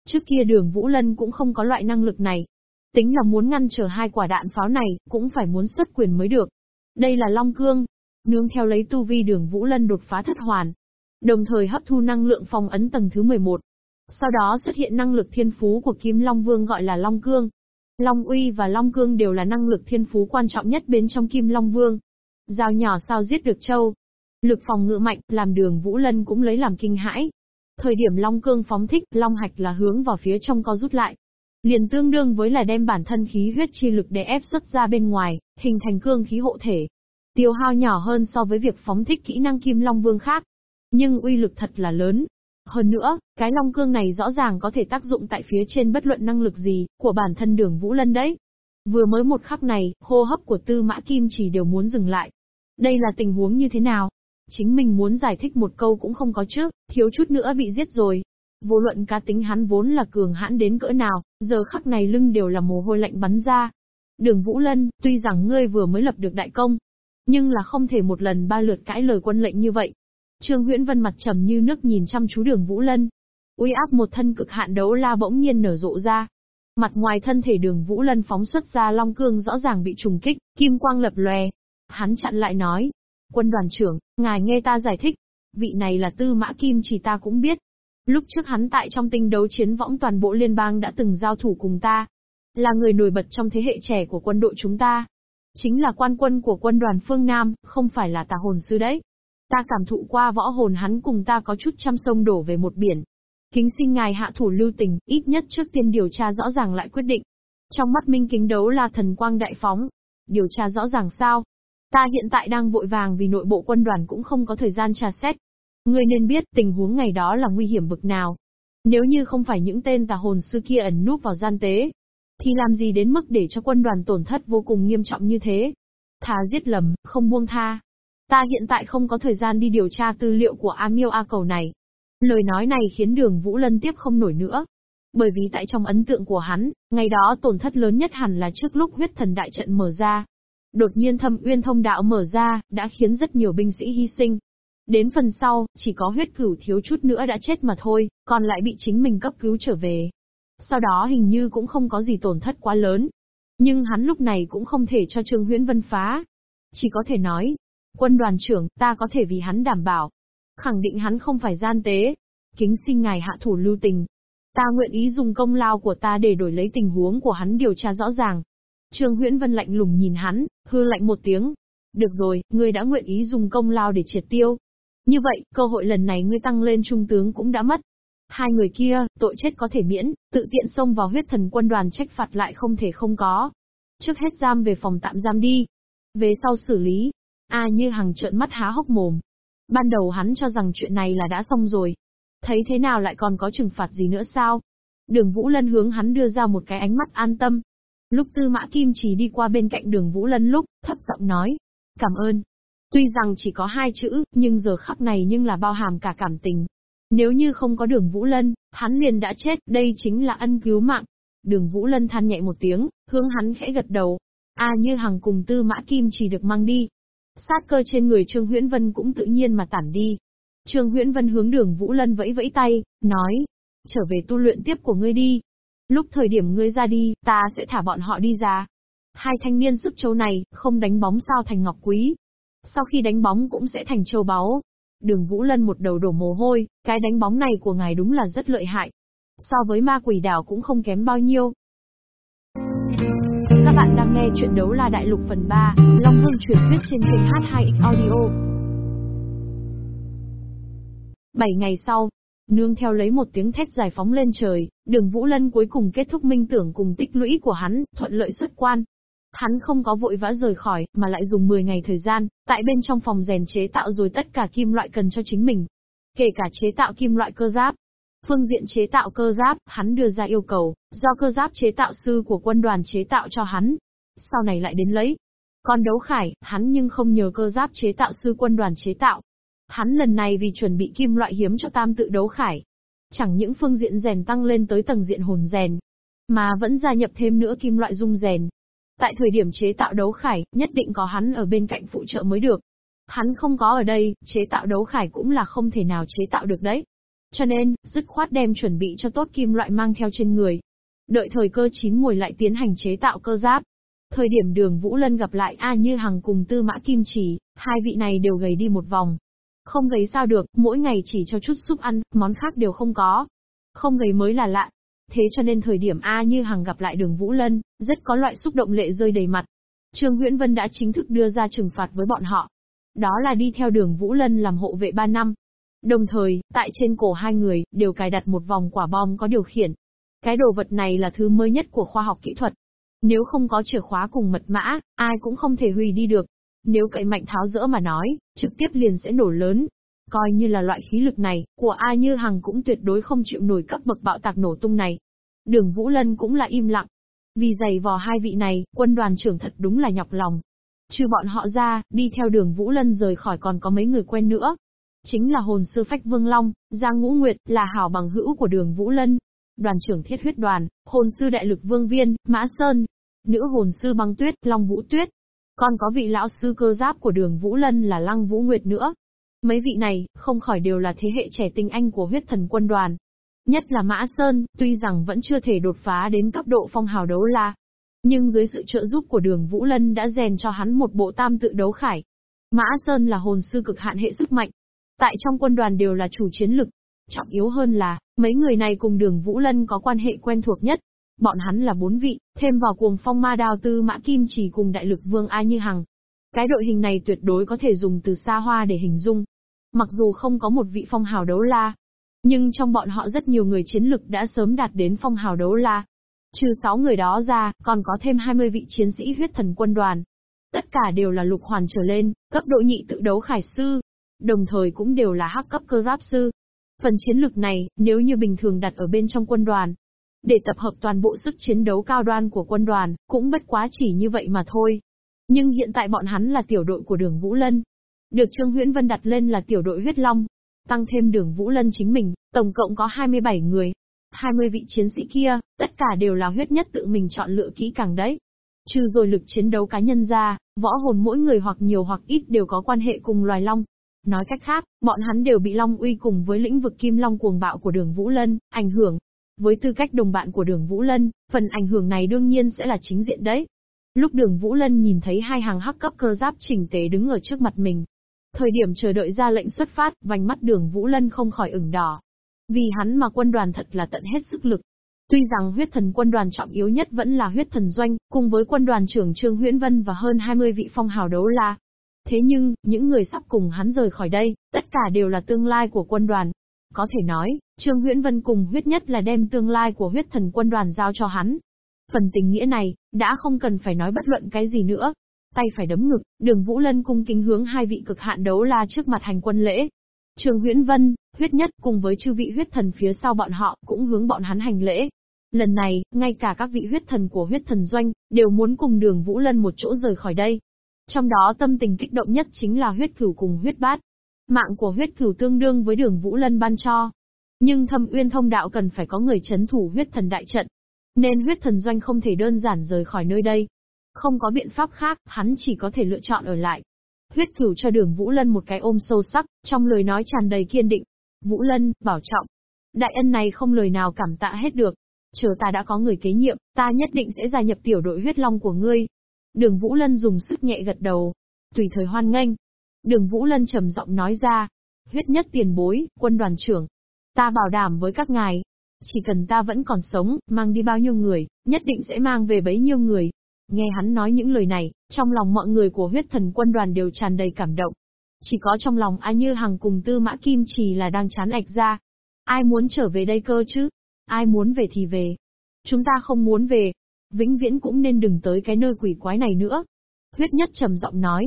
Trước kia đường Vũ Lân cũng không có loại năng lực này. Tính là muốn ngăn trở hai quả đạn pháo này, cũng phải muốn xuất quyền mới được. Đây là Long Cương. Nương theo lấy tu vi đường Vũ Lân đột phá thất hoàn. Đồng thời hấp thu năng lượng phong ấn tầng thứ 11. Sau đó xuất hiện năng lực thiên phú của Kim Long Vương gọi là Long Cương. Long Uy và Long Cương đều là năng lực thiên phú quan trọng nhất bên trong Kim Long Vương. Dao nhỏ sao giết được châu. Lực phòng ngự mạnh, làm đường Vũ Lân cũng lấy làm kinh hãi. Thời điểm Long Cương phóng thích, Long Hạch là hướng vào phía trong co rút lại. Liền tương đương với là đem bản thân khí huyết chi lực để ép xuất ra bên ngoài, hình thành cương khí hộ thể. Tiêu hao nhỏ hơn so với việc phóng thích kỹ năng Kim Long Vương khác. Nhưng uy lực thật là lớn. Hơn nữa, cái Long Cương này rõ ràng có thể tác dụng tại phía trên bất luận năng lực gì, của bản thân đường Vũ Lân đấy. Vừa mới một khắc này, hô hấp của Tư Mã Kim chỉ đều muốn dừng lại. Đây là tình huống như thế nào? Chính mình muốn giải thích một câu cũng không có trước, thiếu chút nữa bị giết rồi. Vô luận cá tính hắn vốn là cường hãn đến cỡ nào, giờ khắc này lưng đều là mồ hôi lạnh bắn ra. Đường Vũ Lân, tuy rằng ngươi vừa mới lập được đại công, nhưng là không thể một lần ba lượt cãi lời quân lệnh như vậy. Trương Huyễn Vân mặt trầm như nước nhìn chăm chú đường Vũ Lân. Uy áp một thân cực hạn đấu la bỗng nhiên nở rộ ra. Mặt ngoài thân thể đường Vũ Lân phóng xuất ra long cương rõ ràng bị trùng kích, kim quang lập lòe. Hắn chặn lại nói, Quân đoàn trưởng, ngài nghe ta giải thích. Vị này là Tư Mã Kim chỉ ta cũng biết. Lúc trước hắn tại trong tinh đấu chiến võng toàn bộ liên bang đã từng giao thủ cùng ta. Là người nổi bật trong thế hệ trẻ của quân đội chúng ta. Chính là quan quân của quân đoàn phương Nam, không phải là tà hồn sư đấy. Ta cảm thụ qua võ hồn hắn cùng ta có chút trăm sông đổ về một biển. Kính xin ngài hạ thủ lưu tình, ít nhất trước tiên điều tra rõ ràng lại quyết định. Trong mắt minh kính đấu là thần quang đại phóng. Điều tra rõ ràng sao? Ta hiện tại đang vội vàng vì nội bộ quân đoàn cũng không có thời gian tra xét. Ngươi nên biết tình huống ngày đó là nguy hiểm bực nào. Nếu như không phải những tên tà hồn sư kia ẩn núp vào gian tế, thì làm gì đến mức để cho quân đoàn tổn thất vô cùng nghiêm trọng như thế. Thà giết lầm, không buông tha. Ta hiện tại không có thời gian đi điều tra tư liệu của A Miêu A Cầu này. Lời nói này khiến đường Vũ Lân tiếp không nổi nữa. Bởi vì tại trong ấn tượng của hắn, ngày đó tổn thất lớn nhất hẳn là trước lúc huyết thần đại trận mở ra. Đột nhiên thâm uyên thông đạo mở ra, đã khiến rất nhiều binh sĩ hy sinh. Đến phần sau, chỉ có huyết cửu thiếu chút nữa đã chết mà thôi, còn lại bị chính mình cấp cứu trở về. Sau đó hình như cũng không có gì tổn thất quá lớn. Nhưng hắn lúc này cũng không thể cho Trương Huyễn Vân phá. Chỉ có thể nói, quân đoàn trưởng, ta có thể vì hắn đảm bảo. Khẳng định hắn không phải gian tế. Kính xin ngài hạ thủ lưu tình. Ta nguyện ý dùng công lao của ta để đổi lấy tình huống của hắn điều tra rõ ràng. Trương Huyễn Vân lạnh lùng nhìn hắn, hư lạnh một tiếng. Được rồi, ngươi đã nguyện ý dùng công lao để triệt tiêu. Như vậy, cơ hội lần này ngươi tăng lên trung tướng cũng đã mất. Hai người kia, tội chết có thể miễn, tự tiện xông vào huyết thần quân đoàn trách phạt lại không thể không có. Trước hết giam về phòng tạm giam đi. Về sau xử lý. A như hằng trợn mắt há hốc mồm. Ban đầu hắn cho rằng chuyện này là đã xong rồi. Thấy thế nào lại còn có trừng phạt gì nữa sao? Đường Vũ Lân hướng hắn đưa ra một cái ánh mắt an tâm. Lúc Tư Mã Kim Chỉ đi qua bên cạnh đường Vũ Lân lúc, thấp giọng nói. Cảm ơn. Tuy rằng chỉ có hai chữ, nhưng giờ khắc này nhưng là bao hàm cả cảm tình. Nếu như không có đường Vũ Lân, hắn liền đã chết, đây chính là ân cứu mạng. Đường Vũ Lân than nhẹ một tiếng, hướng hắn khẽ gật đầu. A như hằng cùng Tư Mã Kim chỉ được mang đi. Sát cơ trên người Trương Huyễn Vân cũng tự nhiên mà tản đi. Trương Huyễn Vân hướng đường Vũ Lân vẫy vẫy tay, nói. Trở về tu luyện tiếp của ngươi đi. Lúc thời điểm ngươi ra đi, ta sẽ thả bọn họ đi ra. Hai thanh niên sức châu này, không đánh bóng sao thành ngọc quý. Sau khi đánh bóng cũng sẽ thành châu báu. Đường Vũ Lân một đầu đổ mồ hôi, cái đánh bóng này của ngài đúng là rất lợi hại. So với ma quỷ đảo cũng không kém bao nhiêu. Các bạn đang nghe chuyện đấu la đại lục phần 3, Long Hương truyền thuyết trên kênh H2X Audio. 7 ngày sau, nương theo lấy một tiếng thét giải phóng lên trời, đường Vũ Lân cuối cùng kết thúc minh tưởng cùng tích lũy của hắn, thuận lợi xuất quan. Hắn không có vội vã rời khỏi, mà lại dùng 10 ngày thời gian, tại bên trong phòng rèn chế tạo rồi tất cả kim loại cần cho chính mình. Kể cả chế tạo kim loại cơ giáp. Phương diện chế tạo cơ giáp, hắn đưa ra yêu cầu, do cơ giáp chế tạo sư của quân đoàn chế tạo cho hắn. Sau này lại đến lấy. Còn đấu khải, hắn nhưng không nhờ cơ giáp chế tạo sư quân đoàn chế tạo, Hắn lần này vì chuẩn bị kim loại hiếm cho tam tự đấu khải. Chẳng những phương diện rèn tăng lên tới tầng diện hồn rèn, mà vẫn gia nhập thêm nữa kim loại dung rèn. Tại thời điểm chế tạo đấu khải, nhất định có hắn ở bên cạnh phụ trợ mới được. Hắn không có ở đây, chế tạo đấu khải cũng là không thể nào chế tạo được đấy. Cho nên, dứt khoát đem chuẩn bị cho tốt kim loại mang theo trên người. Đợi thời cơ chín mùi lại tiến hành chế tạo cơ giáp. Thời điểm đường Vũ Lân gặp lại A Như Hằng cùng Tư Mã Kim Chỉ, hai vị này đều gầy đi một vòng. Không gầy sao được, mỗi ngày chỉ cho chút súp ăn, món khác đều không có. Không gầy mới là lạ. Thế cho nên thời điểm A như Hằng gặp lại đường Vũ Lân, rất có loại xúc động lệ rơi đầy mặt. Trương Huyễn Vân đã chính thức đưa ra trừng phạt với bọn họ. Đó là đi theo đường Vũ Lân làm hộ vệ 3 năm. Đồng thời, tại trên cổ hai người, đều cài đặt một vòng quả bom có điều khiển. Cái đồ vật này là thứ mới nhất của khoa học kỹ thuật. Nếu không có chìa khóa cùng mật mã, ai cũng không thể hủy đi được. Nếu cậy mạnh tháo rỡ mà nói, trực tiếp liền sẽ nổ lớn. Coi như là loại khí lực này, của A Như Hằng cũng tuyệt đối không chịu nổi cấp bậc bạo tạc nổ tung này. Đường Vũ Lân cũng là im lặng. Vì giày vò hai vị này, quân đoàn trưởng thật đúng là nhọc lòng. Trừ bọn họ ra, đi theo đường Vũ Lân rời khỏi còn có mấy người quen nữa. Chính là hồn sư phách Vương Long, Giang Ngũ Nguyệt, là hảo bằng hữu của đường Vũ Lân. Đoàn trưởng thiết huyết đoàn, hồn sư đại lực Vương Viên, Mã Sơn. Nữ hồn sư băng tuyết, Long Vũ Tuyết, còn có vị lão sư cơ giáp của đường Vũ Lân là Lăng Vũ Nguyệt nữa. Mấy vị này, không khỏi đều là thế hệ trẻ tinh anh của huyết thần quân đoàn. Nhất là Mã Sơn, tuy rằng vẫn chưa thể đột phá đến cấp độ phong hào đấu la. Nhưng dưới sự trợ giúp của đường Vũ Lân đã rèn cho hắn một bộ tam tự đấu khải. Mã Sơn là hồn sư cực hạn hệ sức mạnh. Tại trong quân đoàn đều là chủ chiến lực. Trọng yếu hơn là, mấy người này cùng đường Vũ Lân có quan hệ quen thuộc nhất. Bọn hắn là bốn vị, thêm vào cuồng phong ma đao tư mã kim chỉ cùng đại lực vương A Như Hằng. Cái đội hình này tuyệt đối có thể dùng từ xa hoa để hình dung. Mặc dù không có một vị phong hào đấu la, nhưng trong bọn họ rất nhiều người chiến lực đã sớm đạt đến phong hào đấu la. Trừ 6 người đó ra, còn có thêm 20 vị chiến sĩ huyết thần quân đoàn. Tất cả đều là lục hoàn trở lên, cấp độ nhị tự đấu khải sư. Đồng thời cũng đều là hắc cấp cơ giáp sư. Phần chiến lực này, nếu như bình thường đặt ở bên trong quân đoàn, để tập hợp toàn bộ sức chiến đấu cao đoan của quân đoàn, cũng bất quá chỉ như vậy mà thôi. Nhưng hiện tại bọn hắn là tiểu đội của đường Vũ Lân. Được Trương Huyễn Vân đặt lên là tiểu đội huyết long. Tăng thêm đường Vũ Lân chính mình, tổng cộng có 27 người. 20 vị chiến sĩ kia, tất cả đều là huyết nhất tự mình chọn lựa kỹ càng đấy. Trừ rồi lực chiến đấu cá nhân ra, võ hồn mỗi người hoặc nhiều hoặc ít đều có quan hệ cùng loài long. Nói cách khác, bọn hắn đều bị Long uy cùng với lĩnh vực kim long cuồng bạo của đường Vũ Lân, ảnh hưởng, với tư cách đồng bạn của đường Vũ Lân, phần ảnh hưởng này đương nhiên sẽ là chính diện đấy. Lúc đường Vũ Lân nhìn thấy hai hàng hắc cấp cơ giáp chỉnh tế đứng ở trước mặt mình. Thời điểm chờ đợi ra lệnh xuất phát, vành mắt đường Vũ Lân không khỏi ửng đỏ. Vì hắn mà quân đoàn thật là tận hết sức lực. Tuy rằng huyết thần quân đoàn trọng yếu nhất vẫn là huyết thần doanh, cùng với quân đoàn trưởng Trương Huyễn Vân và hơn 20 vị phong hào đấu la. Thế nhưng, những người sắp cùng hắn rời khỏi đây, tất cả đều là tương lai của quân đoàn, có thể nói, Trương Huyễn Vân cùng huyết nhất là đem tương lai của huyết thần quân đoàn giao cho hắn. Phần tình nghĩa này, đã không cần phải nói bất luận cái gì nữa. Tay phải đấm ngực, đường Vũ Lân cung kính hướng hai vị cực hạn đấu la trước mặt hành quân lễ. Trương Huyễn Vân, huyết nhất cùng với chư vị huyết thần phía sau bọn họ cũng hướng bọn hắn hành lễ. Lần này, ngay cả các vị huyết thần của huyết thần doanh, đều muốn cùng đường Vũ Lân một chỗ rời khỏi đây. Trong đó tâm tình kích động nhất chính là huyết cửu cùng huyết bát. Mạng của huyết cửu tương đương với đường Vũ Lân ban cho. Nhưng thâm uyên thông đạo cần phải có người chấn thủ huyết thần đại trận. Nên huyết thần doanh không thể đơn giản rời khỏi nơi đây. Không có biện pháp khác, hắn chỉ có thể lựa chọn ở lại. Huyết cửu cho đường Vũ Lân một cái ôm sâu sắc, trong lời nói tràn đầy kiên định. Vũ Lân, bảo trọng. Đại ân này không lời nào cảm tạ hết được. Chờ ta đã có người kế nhiệm, ta nhất định sẽ gia nhập tiểu đội huyết long của ngươi. Đường Vũ Lân dùng sức nhẹ gật đầu. Tùy thời hoan nghênh. Đường Vũ Lân trầm giọng nói ra. Huyết nhất tiền bối, quân đoàn trưởng. Ta bảo đảm với các ngài. Chỉ cần ta vẫn còn sống, mang đi bao nhiêu người, nhất định sẽ mang về bấy nhiêu người. Nghe hắn nói những lời này, trong lòng mọi người của huyết thần quân đoàn đều tràn đầy cảm động. Chỉ có trong lòng A Như Hằng cùng Tư Mã Kim Trì là đang chán ạch ra. Ai muốn trở về đây cơ chứ? Ai muốn về thì về. Chúng ta không muốn về. Vĩnh viễn cũng nên đừng tới cái nơi quỷ quái này nữa. Huyết nhất trầm giọng nói.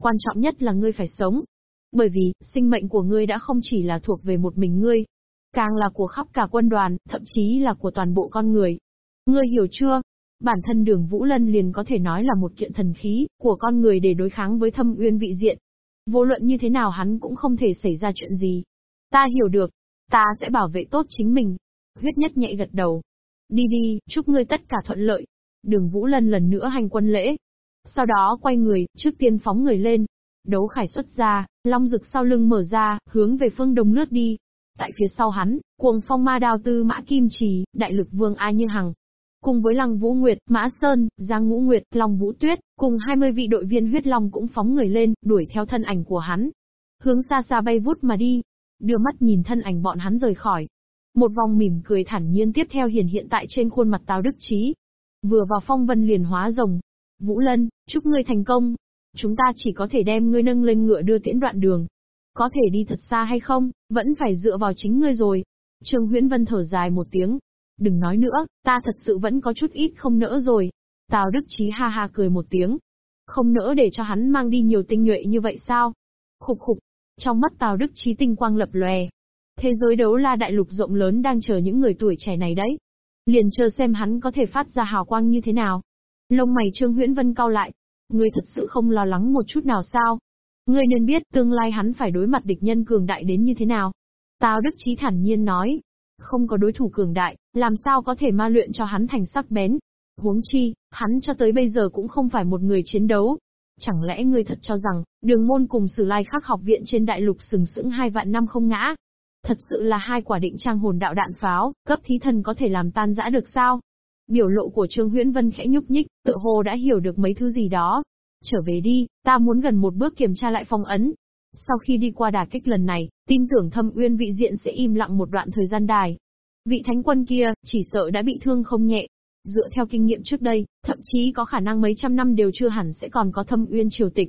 Quan trọng nhất là ngươi phải sống. Bởi vì, sinh mệnh của ngươi đã không chỉ là thuộc về một mình ngươi. Càng là của khắp cả quân đoàn, thậm chí là của toàn bộ con người. Ngươi hiểu chưa? Bản thân đường Vũ Lân liền có thể nói là một kiện thần khí, của con người để đối kháng với thâm uyên vị diện. Vô luận như thế nào hắn cũng không thể xảy ra chuyện gì. Ta hiểu được. Ta sẽ bảo vệ tốt chính mình. Huyết nhất nhẹ gật đầu. Đi đi, chúc ngươi tất cả thuận lợi. Đường Vũ Lân lần nữa hành quân lễ. Sau đó quay người, trước tiên phóng người lên. Đấu khải xuất ra, long rực sau lưng mở ra, hướng về phương đông lướt đi. Tại phía sau hắn, cuồng phong ma đào tư mã kim trì, đại lực vương A Như Hằng, Cùng với Lăng Vũ Nguyệt, Mã Sơn, Giang Ngũ Nguyệt, Long Vũ Tuyết, cùng 20 vị đội viên huyết long cũng phóng người lên, đuổi theo thân ảnh của hắn. Hướng xa xa bay vút mà đi. Đưa mắt nhìn thân ảnh bọn hắn rời khỏi. Một vòng mỉm cười thản nhiên tiếp theo hiện hiện tại trên khuôn mặt Tào Đức Trí. Vừa vào phong vân liền hóa rồng. Vũ Lân, chúc ngươi thành công. Chúng ta chỉ có thể đem ngươi nâng lên ngựa đưa tiễn đoạn đường. Có thể đi thật xa hay không, vẫn phải dựa vào chính ngươi rồi. Trương Huyễn Vân thở dài một tiếng, Đừng nói nữa, ta thật sự vẫn có chút ít không nỡ rồi. Tào Đức Chí ha ha cười một tiếng. Không nỡ để cho hắn mang đi nhiều tinh nhuệ như vậy sao? Khục khục. Trong mắt Tào Đức Chí tinh quang lập lòe. Thế giới đấu la đại lục rộng lớn đang chờ những người tuổi trẻ này đấy. Liền chờ xem hắn có thể phát ra hào quang như thế nào. Lông mày Trương Huyễn Vân cau lại. Ngươi thật sự không lo lắng một chút nào sao? Ngươi nên biết tương lai hắn phải đối mặt địch nhân cường đại đến như thế nào. Tào Đức Chí thản nhiên nói, không có đối thủ cường đại, làm sao có thể ma luyện cho hắn thành sắc bén. Huống chi, hắn cho tới bây giờ cũng không phải một người chiến đấu. Chẳng lẽ ngươi thật cho rằng, đường môn cùng sử lai khắc học viện trên đại lục sừng sững hai vạn năm không ngã? Thật sự là hai quả định trang hồn đạo đạn pháo, cấp thí thần có thể làm tan rã được sao? Biểu lộ của Trương Huyễn Vân khẽ nhúc nhích, tự hồ đã hiểu được mấy thứ gì đó. Trở về đi, ta muốn gần một bước kiểm tra lại phong ấn, sau khi đi qua đà kích lần này, tin tưởng thâm uyên vị diện sẽ im lặng một đoạn thời gian dài. Vị thánh quân kia, chỉ sợ đã bị thương không nhẹ. Dựa theo kinh nghiệm trước đây, thậm chí có khả năng mấy trăm năm đều chưa hẳn sẽ còn có thâm uyên triều tịch.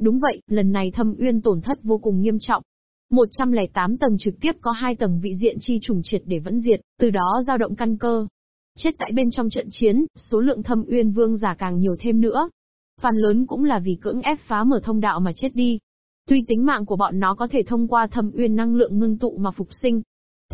Đúng vậy, lần này thâm uyên tổn thất vô cùng nghiêm trọng. 108 tầng trực tiếp có hai tầng vị diện chi trùng triệt để vẫn diệt, từ đó dao động căn cơ. Chết tại bên trong trận chiến, số lượng thâm uyên vương giả càng nhiều thêm nữa. Phần lớn cũng là vì cưỡng ép phá mở thông đạo mà chết đi. Tuy tính mạng của bọn nó có thể thông qua thâm uyên năng lượng ngưng tụ mà phục sinh,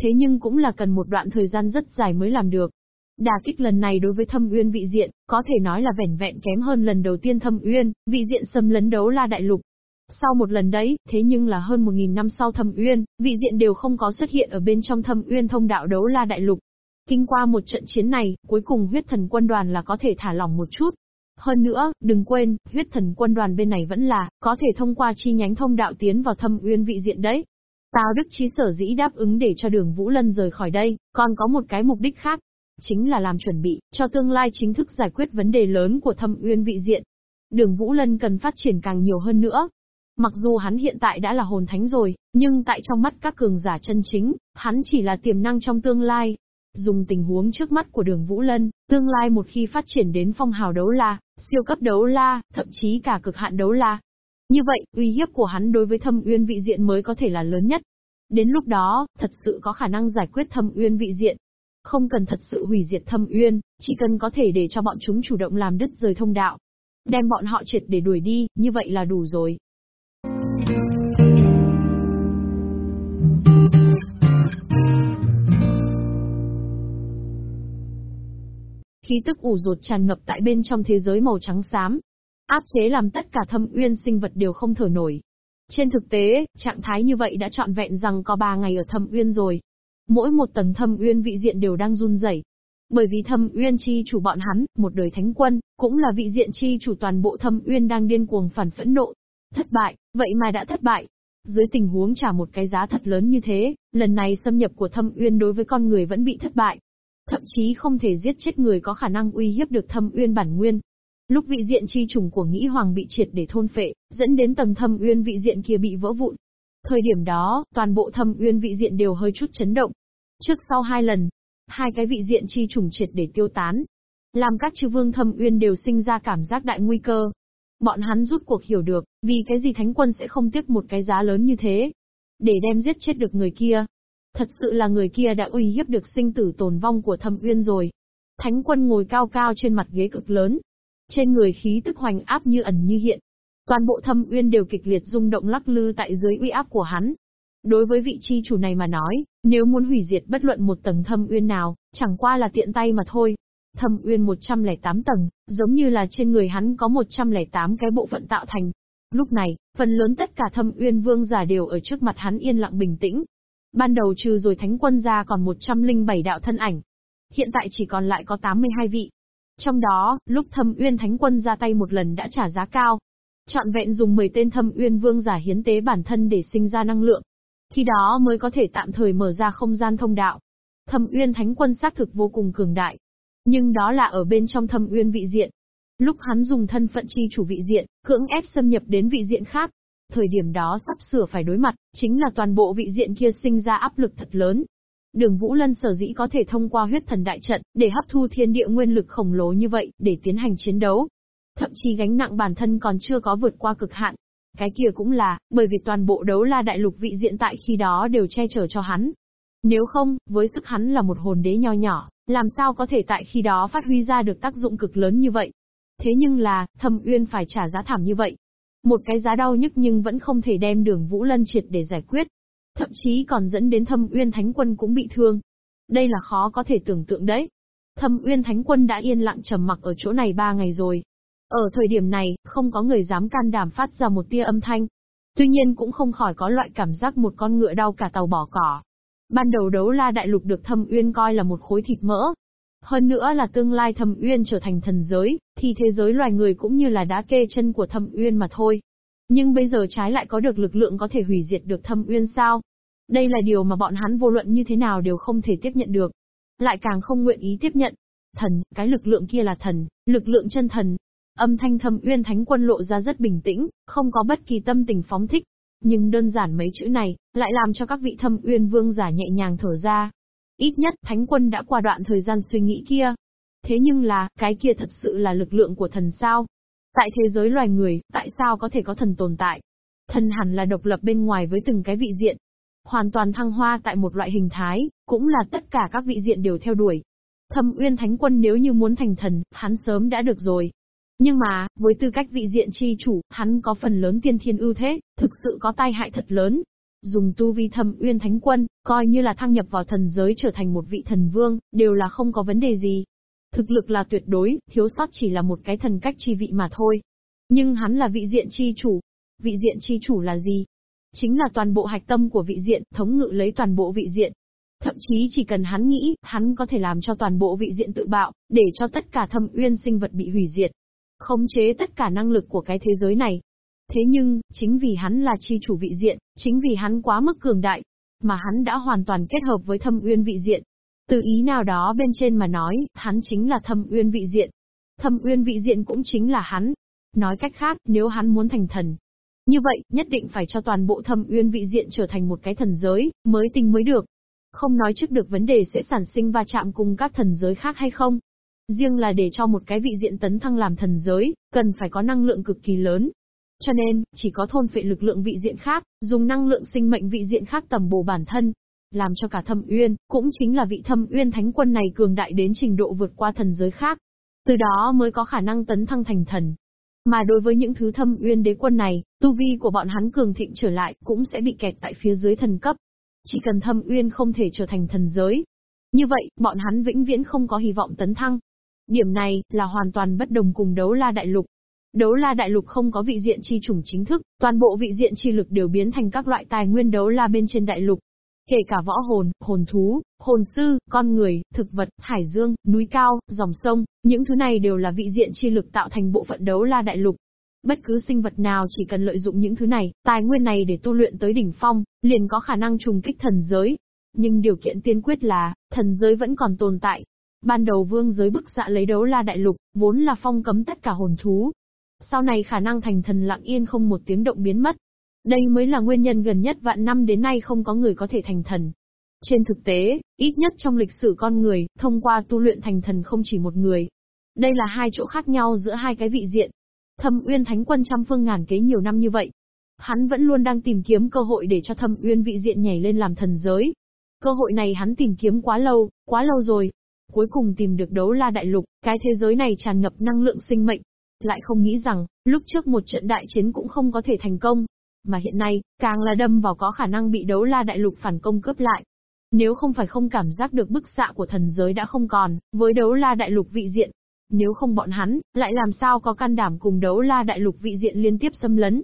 thế nhưng cũng là cần một đoạn thời gian rất dài mới làm được. Đà kích lần này đối với thâm uyên vị diện, có thể nói là vẻn vẹn kém hơn lần đầu tiên thâm uyên, vị diện xâm lấn đấu la đại lục. Sau một lần đấy, thế nhưng là hơn một nghìn năm sau thâm uyên, vị diện đều không có xuất hiện ở bên trong thâm uyên thông đạo đấu la đại lục. Kinh qua một trận chiến này, cuối cùng huyết thần quân đoàn là có thể thả lỏng một chút, hơn nữa, đừng quên, huyết thần quân đoàn bên này vẫn là, có thể thông qua chi nhánh thông đạo tiến vào thâm uyên vị diện đấy. Tào Đức Chí sở dĩ đáp ứng để cho đường Vũ Lân rời khỏi đây, còn có một cái mục đích khác. Chính là làm chuẩn bị, cho tương lai chính thức giải quyết vấn đề lớn của thâm uyên vị diện. Đường Vũ Lân cần phát triển càng nhiều hơn nữa. Mặc dù hắn hiện tại đã là hồn thánh rồi, nhưng tại trong mắt các cường giả chân chính, hắn chỉ là tiềm năng trong tương lai, Dùng tình huống trước mắt của đường Vũ Lân, tương lai một khi phát triển đến phong hào đấu la, siêu cấp đấu la, thậm chí cả cực hạn đấu la. Như vậy, uy hiếp của hắn đối với thâm uyên vị diện mới có thể là lớn nhất. Đến lúc đó, thật sự có khả năng giải quyết thâm uyên vị diện. Không cần thật sự hủy diệt thâm uyên, chỉ cần có thể để cho bọn chúng chủ động làm đứt rời thông đạo. Đem bọn họ triệt để đuổi đi, như vậy là đủ rồi. Khí tức ủ rột tràn ngập tại bên trong thế giới màu trắng xám. Áp chế làm tất cả thâm uyên sinh vật đều không thở nổi. Trên thực tế, trạng thái như vậy đã trọn vẹn rằng có 3 ngày ở thâm uyên rồi. Mỗi một tầng thâm uyên vị diện đều đang run rẩy. Bởi vì thâm uyên chi chủ bọn hắn, một đời thánh quân, cũng là vị diện chi chủ toàn bộ thâm uyên đang điên cuồng phản phẫn nộ. Thất bại, vậy mà đã thất bại. Dưới tình huống trả một cái giá thật lớn như thế, lần này xâm nhập của thâm uyên đối với con người vẫn bị thất bại. Thậm chí không thể giết chết người có khả năng uy hiếp được thâm uyên bản nguyên. Lúc vị diện chi trùng của nghĩ hoàng bị triệt để thôn phệ, dẫn đến tầng thâm uyên vị diện kia bị vỡ vụn. Thời điểm đó, toàn bộ thâm uyên vị diện đều hơi chút chấn động. Trước sau hai lần, hai cái vị diện chi trùng triệt để tiêu tán. Làm các chư vương thâm uyên đều sinh ra cảm giác đại nguy cơ. Bọn hắn rút cuộc hiểu được, vì cái gì thánh quân sẽ không tiếc một cái giá lớn như thế. Để đem giết chết được người kia. Thật sự là người kia đã uy hiếp được sinh tử tồn vong của thâm uyên rồi. Thánh quân ngồi cao cao trên mặt ghế cực lớn. Trên người khí tức hoành áp như ẩn như hiện. Toàn bộ thâm uyên đều kịch liệt rung động lắc lư tại dưới uy áp của hắn. Đối với vị chi chủ này mà nói, nếu muốn hủy diệt bất luận một tầng thâm uyên nào, chẳng qua là tiện tay mà thôi. Thâm uyên 108 tầng, giống như là trên người hắn có 108 cái bộ phận tạo thành. Lúc này, phần lớn tất cả thâm uyên vương giả đều ở trước mặt hắn yên lặng bình tĩnh. Ban đầu trừ rồi thánh quân ra còn 107 đạo thân ảnh. Hiện tại chỉ còn lại có 82 vị. Trong đó, lúc thâm uyên thánh quân ra tay một lần đã trả giá cao. Chọn vẹn dùng 10 tên thâm uyên vương giả hiến tế bản thân để sinh ra năng lượng. Khi đó mới có thể tạm thời mở ra không gian thông đạo. Thâm Uyên Thánh Quân xác thực vô cùng cường đại. Nhưng đó là ở bên trong Thâm Uyên vị diện. Lúc hắn dùng thân phận chi chủ vị diện, cưỡng ép xâm nhập đến vị diện khác. Thời điểm đó sắp sửa phải đối mặt, chính là toàn bộ vị diện kia sinh ra áp lực thật lớn. Đường Vũ Lân sở dĩ có thể thông qua huyết thần đại trận, để hấp thu thiên địa nguyên lực khổng lồ như vậy, để tiến hành chiến đấu. Thậm chí gánh nặng bản thân còn chưa có vượt qua cực hạn, cái kia cũng là, bởi vì toàn bộ đấu la đại lục vị diện tại khi đó đều che chở cho hắn. Nếu không, với sức hắn là một hồn đế nho nhỏ, làm sao có thể tại khi đó phát huy ra được tác dụng cực lớn như vậy. Thế nhưng là, thâm uyên phải trả giá thảm như vậy. Một cái giá đau nhức nhưng vẫn không thể đem đường Vũ Lân triệt để giải quyết. Thậm chí còn dẫn đến thâm uyên thánh quân cũng bị thương. Đây là khó có thể tưởng tượng đấy. Thâm uyên thánh quân đã yên lặng trầm mặc ở chỗ này ba ngày rồi, ở thời điểm này, không có người dám can đảm phát ra một tia âm thanh. Tuy nhiên cũng không khỏi có loại cảm giác một con ngựa đau cả tàu bỏ cỏ. Ban đầu đấu la đại lục được thâm uyên coi là một khối thịt mỡ. Hơn nữa là tương lai thâm uyên trở thành thần giới, thì thế giới loài người cũng như là đá kê chân của thâm uyên mà thôi. Nhưng bây giờ trái lại có được lực lượng có thể hủy diệt được thâm uyên sao? Đây là điều mà bọn hắn vô luận như thế nào đều không thể tiếp nhận được. Lại càng không nguyện ý tiếp nhận. Thần, cái lực lượng kia là thần, lực lượng chân thần, Âm thanh thâm uyên thánh quân lộ ra rất bình tĩnh, không có bất kỳ tâm tình phóng thích. Nhưng đơn giản mấy chữ này, lại làm cho các vị thâm uyên vương giả nhẹ nhàng thở ra. Ít nhất, thánh quân đã qua đoạn thời gian suy nghĩ kia. Thế nhưng là, cái kia thật sự là lực lượng của thần sao? Tại thế giới loài người, tại sao có thể có thần tồn tại? Thần hẳn là độc lập bên ngoài với từng cái vị diện. Hoàn toàn thăng hoa tại một loại hình thái, cũng là tất cả các vị diện đều theo đuổi. Thâm Uyên Thánh Quân nếu như muốn thành thần, hắn sớm đã được rồi. Nhưng mà, với tư cách vị diện chi chủ, hắn có phần lớn tiên thiên ưu thế, thực sự có tai hại thật lớn. Dùng tu vi thâm uyên thánh quân, coi như là thăng nhập vào thần giới trở thành một vị thần vương, đều là không có vấn đề gì. Thực lực là tuyệt đối, thiếu sót chỉ là một cái thần cách chi vị mà thôi. Nhưng hắn là vị diện chi chủ. Vị diện chi chủ là gì? Chính là toàn bộ hạch tâm của vị diện, thống ngự lấy toàn bộ vị diện. Thậm chí chỉ cần hắn nghĩ, hắn có thể làm cho toàn bộ vị diện tự bạo, để cho tất cả thâm uyên sinh vật bị hủy diệt khống chế tất cả năng lực của cái thế giới này. Thế nhưng, chính vì hắn là chi chủ vị diện, chính vì hắn quá mức cường đại, mà hắn đã hoàn toàn kết hợp với thâm uyên vị diện. Từ ý nào đó bên trên mà nói, hắn chính là thâm uyên vị diện. Thâm uyên vị diện cũng chính là hắn. Nói cách khác, nếu hắn muốn thành thần, như vậy, nhất định phải cho toàn bộ thâm uyên vị diện trở thành một cái thần giới, mới tinh mới được. Không nói trước được vấn đề sẽ sản sinh va chạm cùng các thần giới khác hay không. Riêng là để cho một cái vị diện tấn thăng làm thần giới, cần phải có năng lượng cực kỳ lớn. Cho nên, chỉ có thôn phệ lực lượng vị diện khác, dùng năng lượng sinh mệnh vị diện khác tầm bổ bản thân, làm cho cả thâm uyên, cũng chính là vị thâm uyên thánh quân này cường đại đến trình độ vượt qua thần giới khác. Từ đó mới có khả năng tấn thăng thành thần. Mà đối với những thứ thâm uyên đế quân này, tu vi của bọn hắn cường thịnh trở lại, cũng sẽ bị kẹt tại phía dưới thần cấp. Chỉ cần thâm uyên không thể trở thành thần giới. Như vậy, bọn hắn vĩnh viễn không có hy vọng tấn thăng. Điểm này, là hoàn toàn bất đồng cùng đấu la đại lục. Đấu la đại lục không có vị diện chi chủng chính thức, toàn bộ vị diện chi lực đều biến thành các loại tài nguyên đấu la bên trên đại lục. Kể cả võ hồn, hồn thú, hồn sư, con người, thực vật, hải dương, núi cao, dòng sông, những thứ này đều là vị diện chi lực tạo thành bộ phận đấu la đại lục. Bất cứ sinh vật nào chỉ cần lợi dụng những thứ này, tài nguyên này để tu luyện tới đỉnh phong, liền có khả năng trùng kích thần giới. Nhưng điều kiện tiên quyết là, thần giới vẫn còn tồn tại. Ban đầu vương giới bức xạ lấy đấu la đại lục, vốn là phong cấm tất cả hồn thú. Sau này khả năng thành thần lặng yên không một tiếng động biến mất. Đây mới là nguyên nhân gần nhất vạn năm đến nay không có người có thể thành thần. Trên thực tế, ít nhất trong lịch sử con người, thông qua tu luyện thành thần không chỉ một người. Đây là hai chỗ khác nhau giữa hai cái vị diện. Thâm Uyên Thánh Quân trăm phương ngàn kế nhiều năm như vậy. Hắn vẫn luôn đang tìm kiếm cơ hội để cho Thâm Uyên vị diện nhảy lên làm thần giới. Cơ hội này hắn tìm kiếm quá lâu, quá lâu rồi. Cuối cùng tìm được đấu la đại lục, cái thế giới này tràn ngập năng lượng sinh mệnh. Lại không nghĩ rằng, lúc trước một trận đại chiến cũng không có thể thành công. Mà hiện nay, càng là đâm vào có khả năng bị đấu la đại lục phản công cướp lại. Nếu không phải không cảm giác được bức xạ của thần giới đã không còn, với đấu la đại lục vị diện, nếu không bọn hắn, lại làm sao có can đảm cùng đấu la đại lục vị diện liên tiếp xâm lấn.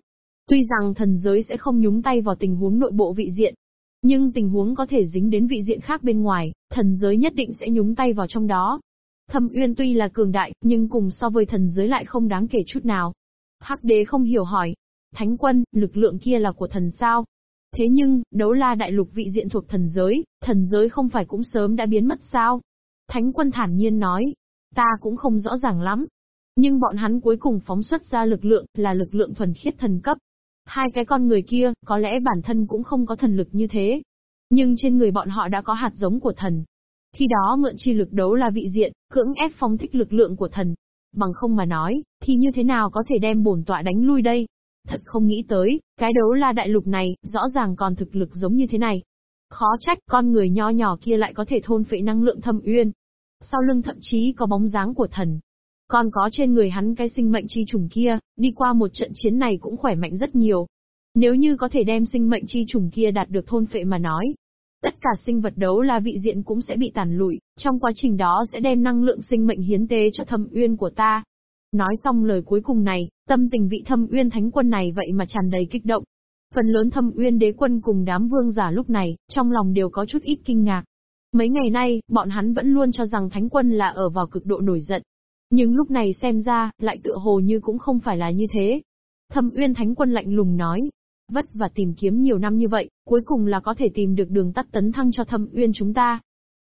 Tuy rằng thần giới sẽ không nhúng tay vào tình huống nội bộ vị diện, nhưng tình huống có thể dính đến vị diện khác bên ngoài, thần giới nhất định sẽ nhúng tay vào trong đó. Thâm Uyên tuy là cường đại, nhưng cùng so với thần giới lại không đáng kể chút nào. Hắc đế không hiểu hỏi. Thánh quân, lực lượng kia là của thần sao? Thế nhưng, đấu la đại lục vị diện thuộc thần giới, thần giới không phải cũng sớm đã biến mất sao? Thánh quân thản nhiên nói, Ta cũng không rõ ràng lắm. Nhưng bọn hắn cuối cùng phóng xuất ra lực lượng, là lực lượng thuần khiết thần cấp. Hai cái con người kia, có lẽ bản thân cũng không có thần lực như thế. Nhưng trên người bọn họ đã có hạt giống của thần. Khi đó mượn chi lực đấu là vị diện, cưỡng ép phóng thích lực lượng của thần. Bằng không mà nói, thì như thế nào có thể đem bổn tọa đánh lui đây? Thật không nghĩ tới, cái đấu la đại lục này, rõ ràng còn thực lực giống như thế này. Khó trách con người nho nhỏ kia lại có thể thôn phệ năng lượng thâm uyên, sau lưng thậm chí có bóng dáng của thần. Còn có trên người hắn cái sinh mệnh chi trùng kia, đi qua một trận chiến này cũng khỏe mạnh rất nhiều. Nếu như có thể đem sinh mệnh chi trùng kia đạt được thôn phệ mà nói, tất cả sinh vật đấu la vị diện cũng sẽ bị tàn lụi, trong quá trình đó sẽ đem năng lượng sinh mệnh hiến tế cho thâm uyên của ta. Nói xong lời cuối cùng này, tâm tình vị thâm uyên thánh quân này vậy mà tràn đầy kích động. Phần lớn thâm uyên đế quân cùng đám vương giả lúc này, trong lòng đều có chút ít kinh ngạc. Mấy ngày nay, bọn hắn vẫn luôn cho rằng thánh quân là ở vào cực độ nổi giận. Nhưng lúc này xem ra, lại tựa hồ như cũng không phải là như thế. Thâm uyên thánh quân lạnh lùng nói. Vất và tìm kiếm nhiều năm như vậy, cuối cùng là có thể tìm được đường tắt tấn thăng cho thâm uyên chúng ta.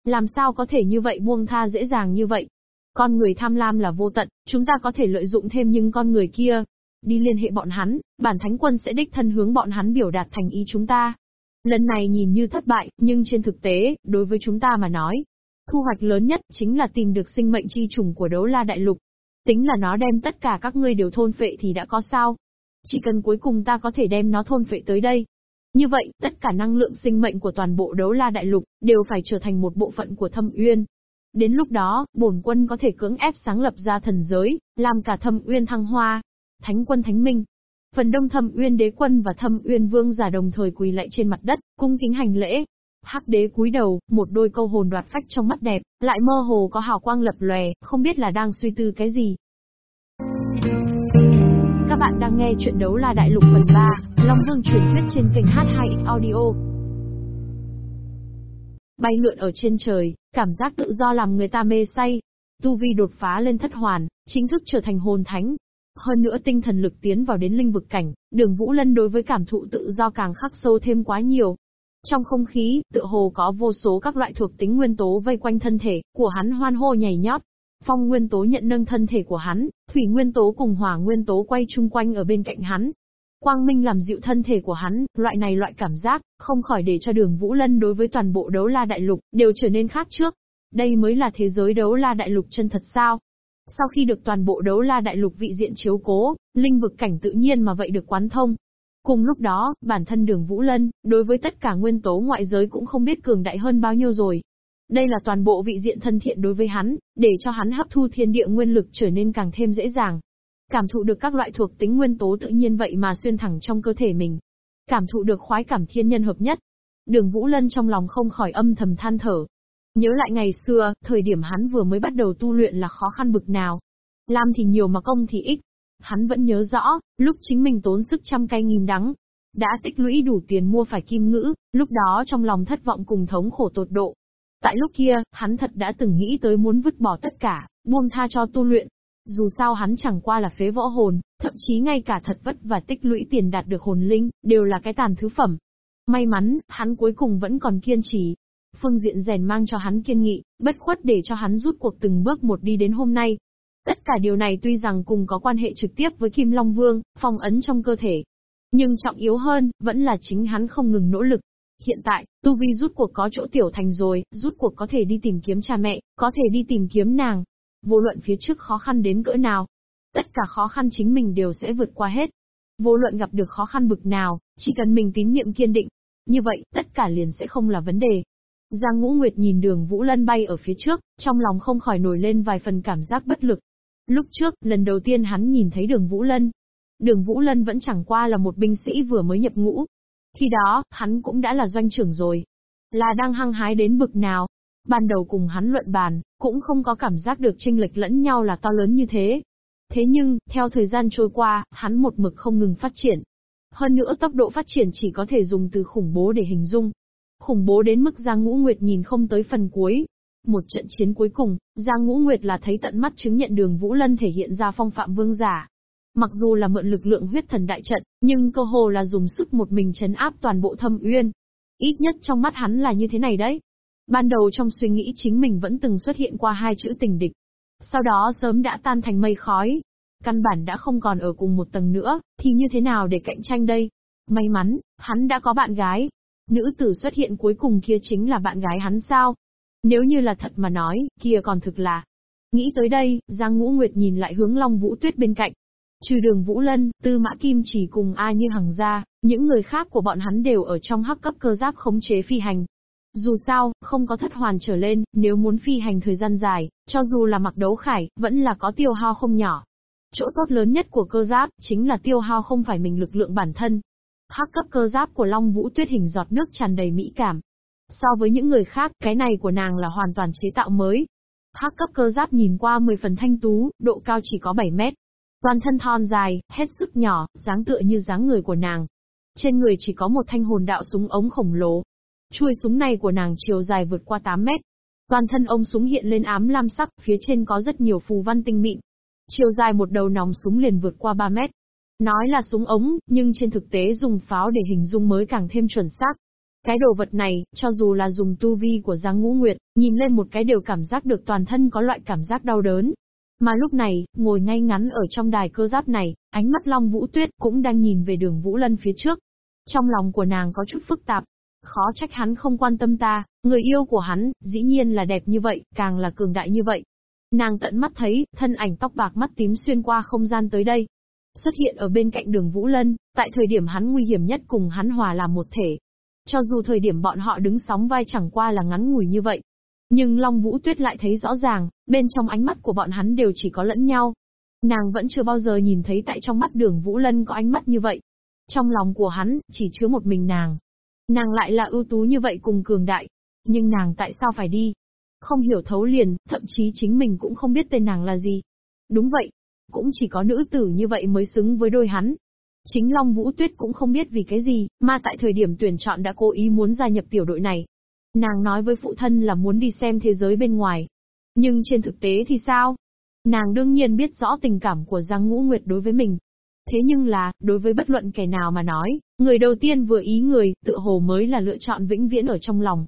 Làm sao có thể như vậy buông tha dễ dàng như vậy? Con người tham lam là vô tận, chúng ta có thể lợi dụng thêm nhưng con người kia. Đi liên hệ bọn hắn, bản thánh quân sẽ đích thân hướng bọn hắn biểu đạt thành ý chúng ta. Lần này nhìn như thất bại, nhưng trên thực tế, đối với chúng ta mà nói, thu hoạch lớn nhất chính là tìm được sinh mệnh chi trùng của đấu la đại lục. Tính là nó đem tất cả các ngươi đều thôn phệ thì đã có sao. Chỉ cần cuối cùng ta có thể đem nó thôn phệ tới đây. Như vậy, tất cả năng lượng sinh mệnh của toàn bộ đấu la đại lục, đều phải trở thành một bộ phận của thâm uyên. Đến lúc đó, bổn quân có thể cưỡng ép sáng lập ra thần giới, làm cả thâm uyên thăng hoa. Thánh quân thánh minh, Phần đông thâm uyên đế quân và thâm uyên vương giả đồng thời quỳ lại trên mặt đất, cung kính hành lễ. Hắc đế cúi đầu, một đôi câu hồn đoạt phách trong mắt đẹp, lại mơ hồ có hào quang lập lòe, không biết là đang suy tư cái gì nghe chuyện đấu la đại lục phần 3, Long Vương truyền thuyết trên kênh H2X Audio. Bay lượn ở trên trời, cảm giác tự do làm người ta mê say. Tu vi đột phá lên thất hoàn, chính thức trở thành hồn thánh, hơn nữa tinh thần lực tiến vào đến linh vực cảnh, đường Vũ Lân đối với cảm thụ tự do càng khắc sâu thêm quá nhiều. Trong không khí, tự hồ có vô số các loại thuộc tính nguyên tố vây quanh thân thể, của hắn hoan hô nhảy nhót. Phong nguyên tố nhận nâng thân thể của hắn, thủy nguyên tố cùng hỏa nguyên tố quay chung quanh ở bên cạnh hắn. Quang minh làm dịu thân thể của hắn, loại này loại cảm giác, không khỏi để cho đường Vũ Lân đối với toàn bộ đấu la đại lục, đều trở nên khác trước. Đây mới là thế giới đấu la đại lục chân thật sao? Sau khi được toàn bộ đấu la đại lục vị diện chiếu cố, linh vực cảnh tự nhiên mà vậy được quán thông. Cùng lúc đó, bản thân đường Vũ Lân, đối với tất cả nguyên tố ngoại giới cũng không biết cường đại hơn bao nhiêu rồi. Đây là toàn bộ vị diện thân thiện đối với hắn, để cho hắn hấp thu thiên địa nguyên lực trở nên càng thêm dễ dàng. Cảm thụ được các loại thuộc tính nguyên tố tự nhiên vậy mà xuyên thẳng trong cơ thể mình. Cảm thụ được khoái cảm thiên nhân hợp nhất. Đường Vũ Lân trong lòng không khỏi âm thầm than thở. Nhớ lại ngày xưa, thời điểm hắn vừa mới bắt đầu tu luyện là khó khăn bực nào. Làm thì nhiều mà công thì ít. Hắn vẫn nhớ rõ, lúc chính mình tốn sức trăm cay nghìn đắng, đã tích lũy đủ tiền mua phải kim ngữ, lúc đó trong lòng thất vọng cùng thống khổ tột độ. Tại lúc kia, hắn thật đã từng nghĩ tới muốn vứt bỏ tất cả, buông tha cho tu luyện. Dù sao hắn chẳng qua là phế võ hồn, thậm chí ngay cả thật vất và tích lũy tiền đạt được hồn linh, đều là cái tàn thứ phẩm. May mắn, hắn cuối cùng vẫn còn kiên trì. Phương diện rèn mang cho hắn kiên nghị, bất khuất để cho hắn rút cuộc từng bước một đi đến hôm nay. Tất cả điều này tuy rằng cùng có quan hệ trực tiếp với Kim Long Vương, phong ấn trong cơ thể, nhưng trọng yếu hơn, vẫn là chính hắn không ngừng nỗ lực. Hiện tại, Tu Vi rút cuộc có chỗ tiểu thành rồi, rút cuộc có thể đi tìm kiếm cha mẹ, có thể đi tìm kiếm nàng. Vô luận phía trước khó khăn đến cỡ nào, tất cả khó khăn chính mình đều sẽ vượt qua hết. Vô luận gặp được khó khăn bực nào, chỉ cần mình tín niệm kiên định, như vậy, tất cả liền sẽ không là vấn đề. Giang Ngũ Nguyệt nhìn đường Vũ Lân bay ở phía trước, trong lòng không khỏi nổi lên vài phần cảm giác bất lực. Lúc trước, lần đầu tiên hắn nhìn thấy đường Vũ Lân, Đường Vũ Lân vẫn chẳng qua là một binh sĩ vừa mới nhập ngũ. Khi đó, hắn cũng đã là doanh trưởng rồi. Là đang hăng hái đến bực nào. Ban đầu cùng hắn luận bàn, cũng không có cảm giác được tranh lệch lẫn nhau là to lớn như thế. Thế nhưng, theo thời gian trôi qua, hắn một mực không ngừng phát triển. Hơn nữa tốc độ phát triển chỉ có thể dùng từ khủng bố để hình dung. Khủng bố đến mức Giang Ngũ Nguyệt nhìn không tới phần cuối. Một trận chiến cuối cùng, Giang Ngũ Nguyệt là thấy tận mắt chứng nhận đường Vũ Lân thể hiện ra phong phạm vương giả. Mặc dù là mượn lực lượng huyết thần đại trận, nhưng cơ hồ là dùng sức một mình chấn áp toàn bộ thâm uyên. Ít nhất trong mắt hắn là như thế này đấy. Ban đầu trong suy nghĩ chính mình vẫn từng xuất hiện qua hai chữ tình địch. Sau đó sớm đã tan thành mây khói. Căn bản đã không còn ở cùng một tầng nữa, thì như thế nào để cạnh tranh đây? May mắn, hắn đã có bạn gái. Nữ tử xuất hiện cuối cùng kia chính là bạn gái hắn sao? Nếu như là thật mà nói, kia còn thực là. Nghĩ tới đây, Giang Ngũ Nguyệt nhìn lại hướng Long Vũ Tuyết bên cạnh, Trừ đường Vũ Lân, Tư Mã Kim chỉ cùng A như hằng ra, những người khác của bọn hắn đều ở trong hắc cấp cơ giáp khống chế phi hành. Dù sao, không có thất hoàn trở lên, nếu muốn phi hành thời gian dài, cho dù là mặc đấu khải, vẫn là có tiêu hao không nhỏ. Chỗ tốt lớn nhất của cơ giáp, chính là tiêu hao không phải mình lực lượng bản thân. Hắc cấp cơ giáp của Long Vũ Tuyết hình giọt nước tràn đầy mỹ cảm. So với những người khác, cái này của nàng là hoàn toàn chế tạo mới. Hắc cấp cơ giáp nhìn qua 10 phần thanh tú, độ cao chỉ có 7 mét, Toàn thân thon dài, hết sức nhỏ, dáng tựa như dáng người của nàng. Trên người chỉ có một thanh hồn đạo súng ống khổng lồ. Chuôi súng này của nàng chiều dài vượt qua 8 mét. Toàn thân ông súng hiện lên ám lam sắc, phía trên có rất nhiều phù văn tinh mịn. Chiều dài một đầu nòng súng liền vượt qua 3 mét. Nói là súng ống, nhưng trên thực tế dùng pháo để hình dung mới càng thêm chuẩn xác. Cái đồ vật này, cho dù là dùng tu vi của Giang Ngũ Nguyệt, nhìn lên một cái đều cảm giác được toàn thân có loại cảm giác đau đớn. Mà lúc này, ngồi ngay ngắn ở trong đài cơ giáp này, ánh mắt Long Vũ Tuyết cũng đang nhìn về đường Vũ Lân phía trước. Trong lòng của nàng có chút phức tạp. Khó trách hắn không quan tâm ta, người yêu của hắn, dĩ nhiên là đẹp như vậy, càng là cường đại như vậy. Nàng tận mắt thấy, thân ảnh tóc bạc mắt tím xuyên qua không gian tới đây. Xuất hiện ở bên cạnh đường Vũ Lân, tại thời điểm hắn nguy hiểm nhất cùng hắn hòa làm một thể. Cho dù thời điểm bọn họ đứng sóng vai chẳng qua là ngắn ngủi như vậy, nhưng Long Vũ Tuyết lại thấy rõ ràng, bên trong ánh mắt của bọn hắn đều chỉ có lẫn nhau. Nàng vẫn chưa bao giờ nhìn thấy tại trong mắt đường Vũ Lân có ánh mắt như vậy. Trong lòng của hắn, chỉ chứa một mình nàng. Nàng lại là ưu tú như vậy cùng cường đại. Nhưng nàng tại sao phải đi? Không hiểu thấu liền, thậm chí chính mình cũng không biết tên nàng là gì. Đúng vậy. Cũng chỉ có nữ tử như vậy mới xứng với đôi hắn. Chính Long Vũ Tuyết cũng không biết vì cái gì, mà tại thời điểm tuyển chọn đã cố ý muốn gia nhập tiểu đội này. Nàng nói với phụ thân là muốn đi xem thế giới bên ngoài. Nhưng trên thực tế thì sao? Nàng đương nhiên biết rõ tình cảm của Giang Ngũ Nguyệt đối với mình. Thế nhưng là, đối với bất luận kẻ nào mà nói, người đầu tiên vừa ý người, tự hồ mới là lựa chọn vĩnh viễn ở trong lòng.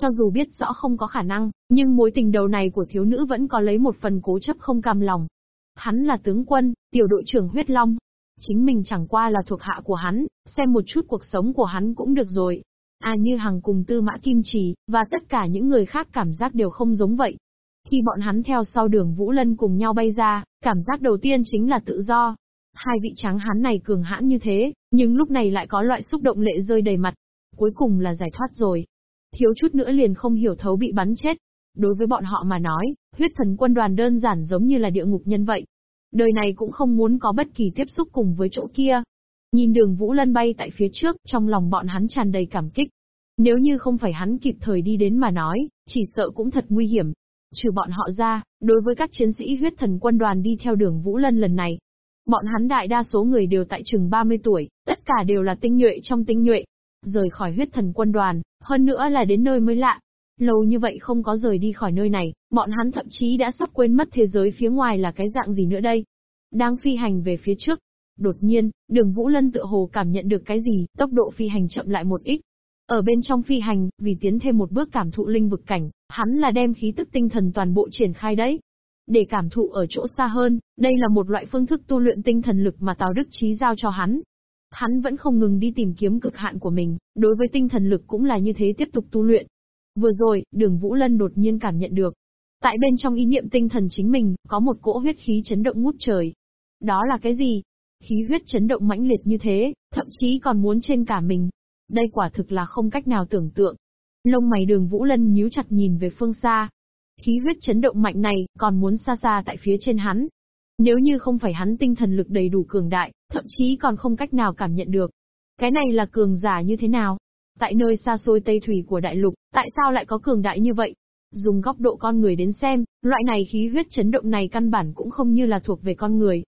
Cho dù biết rõ không có khả năng, nhưng mối tình đầu này của thiếu nữ vẫn có lấy một phần cố chấp không cam lòng. Hắn là tướng quân, tiểu đội trưởng huyết long. Chính mình chẳng qua là thuộc hạ của hắn, xem một chút cuộc sống của hắn cũng được rồi. A như Hằng cùng Tư Mã Kim Trì, và tất cả những người khác cảm giác đều không giống vậy. Khi bọn hắn theo sau đường Vũ Lân cùng nhau bay ra, cảm giác đầu tiên chính là tự do. Hai vị trắng hắn này cường hãn như thế, nhưng lúc này lại có loại xúc động lệ rơi đầy mặt. Cuối cùng là giải thoát rồi. Thiếu chút nữa liền không hiểu thấu bị bắn chết. Đối với bọn họ mà nói, huyết thần quân đoàn đơn giản giống như là địa ngục nhân vậy. Đời này cũng không muốn có bất kỳ tiếp xúc cùng với chỗ kia, Nhìn đường Vũ Lân bay tại phía trước, trong lòng bọn hắn tràn đầy cảm kích. Nếu như không phải hắn kịp thời đi đến mà nói, chỉ sợ cũng thật nguy hiểm. Trừ bọn họ ra, đối với các chiến sĩ huyết thần quân đoàn đi theo đường Vũ Lân lần này, bọn hắn đại đa số người đều tại chừng 30 tuổi, tất cả đều là tinh nhuệ trong tinh nhuệ. Rời khỏi huyết thần quân đoàn, hơn nữa là đến nơi mới lạ. Lâu như vậy không có rời đi khỏi nơi này, bọn hắn thậm chí đã sắp quên mất thế giới phía ngoài là cái dạng gì nữa đây. Đang phi hành về phía trước. Đột nhiên, đường Vũ Lân tự hồ cảm nhận được cái gì, tốc độ phi hành chậm lại một ít, ở bên trong phi hành, vì tiến thêm một bước cảm thụ linh vực cảnh, hắn là đem khí tức tinh thần toàn bộ triển khai đấy. Để cảm thụ ở chỗ xa hơn, đây là một loại phương thức tu luyện tinh thần lực mà Tào Đức Chí giao cho hắn. Hắn vẫn không ngừng đi tìm kiếm cực hạn của mình, đối với tinh thần lực cũng là như thế tiếp tục tu luyện. Vừa rồi, đường Vũ Lân đột nhiên cảm nhận được. Tại bên trong ý niệm tinh thần chính mình, có một cỗ huyết khí chấn động ngút trời. Đó là cái gì? Khí huyết chấn động mãnh liệt như thế, thậm chí còn muốn trên cả mình, đây quả thực là không cách nào tưởng tượng. Lông mày đường Vũ Lân nhíu chặt nhìn về phương xa. Khí huyết chấn động mạnh này, còn muốn xa xa tại phía trên hắn. Nếu như không phải hắn tinh thần lực đầy đủ cường đại, thậm chí còn không cách nào cảm nhận được. Cái này là cường giả như thế nào? Tại nơi xa xôi Tây Thủy của đại lục, tại sao lại có cường đại như vậy? Dùng góc độ con người đến xem, loại này khí huyết chấn động này căn bản cũng không như là thuộc về con người,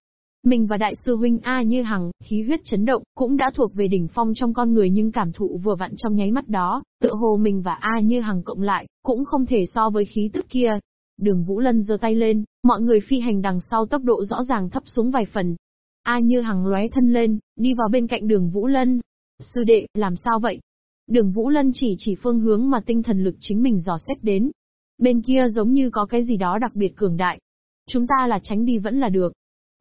mình và đại sư huynh A Như Hằng, khí huyết chấn động, cũng đã thuộc về đỉnh phong trong con người nhưng cảm thụ vừa vặn trong nháy mắt đó, tự hồ mình và A Như Hằng cộng lại, cũng không thể so với khí tức kia. Đường Vũ Lân giơ tay lên, mọi người phi hành đằng sau tốc độ rõ ràng thấp xuống vài phần. A Như Hằng lóe thân lên, đi vào bên cạnh đường Vũ Lân. Sư đệ, làm sao vậy? Đường Vũ Lân chỉ chỉ phương hướng mà tinh thần lực chính mình dò xét đến. Bên kia giống như có cái gì đó đặc biệt cường đại. Chúng ta là tránh đi vẫn là được.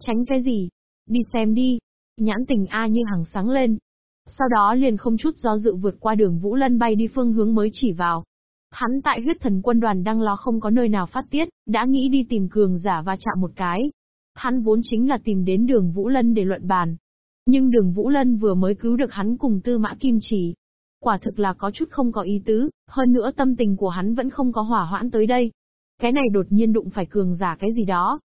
Tránh cái gì? Đi xem đi. Nhãn tình A như hàng sáng lên. Sau đó liền không chút do dự vượt qua đường Vũ Lân bay đi phương hướng mới chỉ vào. Hắn tại huyết thần quân đoàn đang lo không có nơi nào phát tiết, đã nghĩ đi tìm cường giả và chạm một cái. Hắn vốn chính là tìm đến đường Vũ Lân để luận bàn. Nhưng đường Vũ Lân vừa mới cứu được hắn cùng tư mã kim chỉ. Quả thực là có chút không có ý tứ, hơn nữa tâm tình của hắn vẫn không có hỏa hoãn tới đây. Cái này đột nhiên đụng phải cường giả cái gì đó,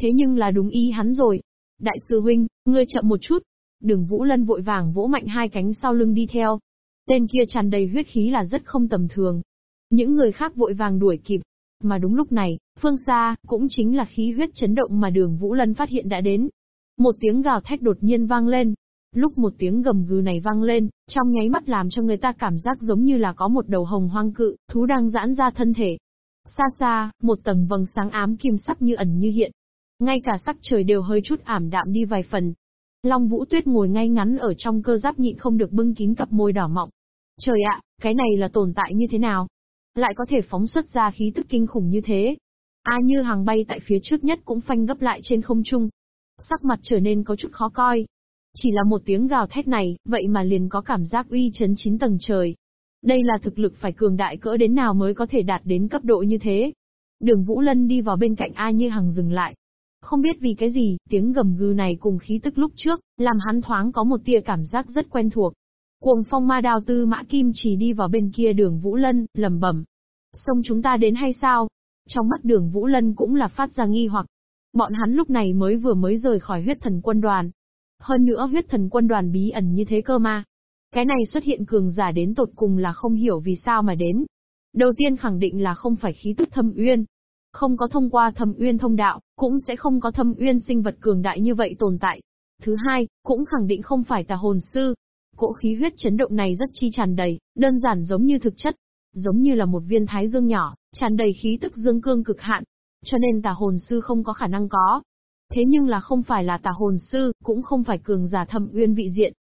Thế nhưng là đúng ý hắn rồi. Đại sư huynh, ngươi chậm một chút. Đường Vũ Lân vội vàng vỗ mạnh hai cánh sau lưng đi theo. Tên kia tràn đầy huyết khí là rất không tầm thường. Những người khác vội vàng đuổi kịp. Mà đúng lúc này, phương xa, cũng chính là khí huyết chấn động mà đường Vũ Lân phát hiện đã đến. Một tiếng gào thét đột nhiên vang lên. Lúc một tiếng gầm gừ này vang lên, trong nháy mắt làm cho người ta cảm giác giống như là có một đầu hồng hoang cự, thú đang giãn ra thân thể. Xa xa, một tầng vầng sáng ám kim sắc như ẩn như hiện, ngay cả sắc trời đều hơi chút ảm đạm đi vài phần. Long Vũ Tuyết ngồi ngay ngắn ở trong cơ giáp nhịn không được bưng kín cặp môi đỏ mọng. Trời ạ, cái này là tồn tại như thế nào? Lại có thể phóng xuất ra khí tức kinh khủng như thế. A như hàng bay tại phía trước nhất cũng phanh gấp lại trên không trung. Sắc mặt trở nên có chút khó coi. Chỉ là một tiếng gào thét này, vậy mà liền có cảm giác uy chấn chín tầng trời. Đây là thực lực phải cường đại cỡ đến nào mới có thể đạt đến cấp độ như thế. Đường Vũ Lân đi vào bên cạnh A Như Hằng dừng lại, không biết vì cái gì, tiếng gầm gừ này cùng khí tức lúc trước, làm hắn thoáng có một tia cảm giác rất quen thuộc. Cuồng phong ma đào tư mã kim chỉ đi vào bên kia đường Vũ Lân, lầm bẩm. Xong chúng ta đến hay sao? Trong mắt đường Vũ Lân cũng là phát ra nghi hoặc. Bọn hắn lúc này mới vừa mới rời khỏi huyết thần quân đoàn. Hơn nữa huyết thần quân đoàn bí ẩn như thế cơ mà. Cái này xuất hiện cường giả đến tột cùng là không hiểu vì sao mà đến. Đầu tiên khẳng định là không phải khí tức thâm uyên, không có thông qua thâm uyên thông đạo, cũng sẽ không có thâm uyên sinh vật cường đại như vậy tồn tại. Thứ hai, cũng khẳng định không phải tà hồn sư. Cỗ khí huyết chấn động này rất chi tràn đầy, đơn giản giống như thực chất. Giống như là một viên thái dương nhỏ, tràn đầy khí tức dương cương cực hạn. Cho nên tà hồn sư không có khả năng có. Thế nhưng là không phải là tà hồn sư, cũng không phải cường giả thâm uyên vị diện.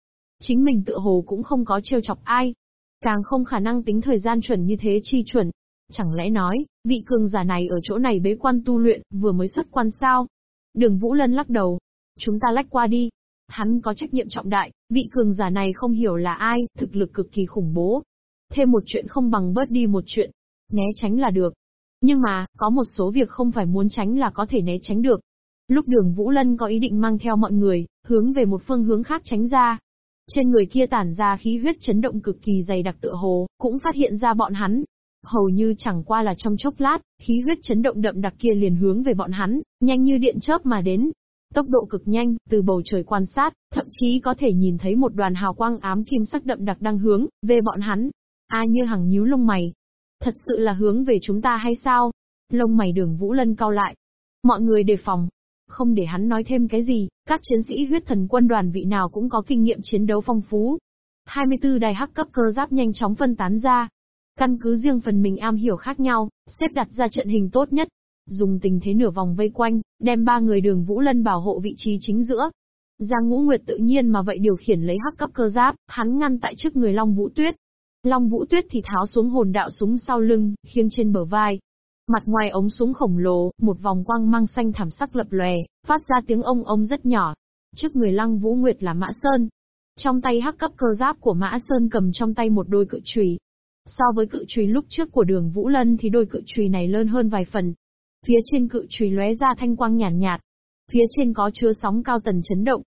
Chính mình tự hồ cũng không có trêu chọc ai. Càng không khả năng tính thời gian chuẩn như thế chi chuẩn, Chẳng lẽ nói, vị cường giả này ở chỗ này bế quan tu luyện, vừa mới xuất quan sao? Đường Vũ Lân lắc đầu. Chúng ta lách qua đi. Hắn có trách nhiệm trọng đại, vị cường giả này không hiểu là ai, thực lực cực kỳ khủng bố. Thêm một chuyện không bằng bớt đi một chuyện. Né tránh là được. Nhưng mà, có một số việc không phải muốn tránh là có thể né tránh được. Lúc đường Vũ Lân có ý định mang theo mọi người, hướng về một phương hướng khác tránh ra. Trên người kia tản ra khí huyết chấn động cực kỳ dày đặc tựa hồ, cũng phát hiện ra bọn hắn, Hầu như chẳng qua là trong chốc lát, khí huyết chấn động đậm đặc kia liền hướng về bọn hắn, nhanh như điện chớp mà đến. Tốc độ cực nhanh, từ bầu trời quan sát, thậm chí có thể nhìn thấy một đoàn hào quang ám kim sắc đậm đặc đang hướng về bọn hắn. A như hằng nhíu lông mày. Thật sự là hướng về chúng ta hay sao? Lông mày đường Vũ Lân cau lại. Mọi người đề phòng. Không để hắn nói thêm cái gì, các chiến sĩ huyết thần quân đoàn vị nào cũng có kinh nghiệm chiến đấu phong phú. 24 đài hắc cấp cơ giáp nhanh chóng phân tán ra. Căn cứ riêng phần mình am hiểu khác nhau, xếp đặt ra trận hình tốt nhất. Dùng tình thế nửa vòng vây quanh, đem ba người đường Vũ Lân bảo hộ vị trí chính giữa, Giang Ngũ Nguyệt tự nhiên mà vậy điều khiển lấy hắc cấp cơ giáp, hắn ngăn tại trước người Long Vũ Tuyết. Long Vũ Tuyết thì tháo xuống hồn đạo súng sau lưng, khiêng trên bờ vai. Mặt ngoài ống súng khổng lồ, một vòng quang mang xanh thảm sắc lập lòe, phát ra tiếng ông ông rất nhỏ. Trước người Lăng Vũ Nguyệt là Mã Sơn. Trong tay hắc cấp cơ giáp của Mã Sơn cầm trong tay một đôi cự chùy. So với cự chùy lúc trước của đường Vũ Lân thì đôi cự chùy này lớn hơn vài phần. Phía trên cự chùy lóe ra thanh quang nhàn nhạt, nhạt. Phía trên có chứa sóng cao tần chấn động,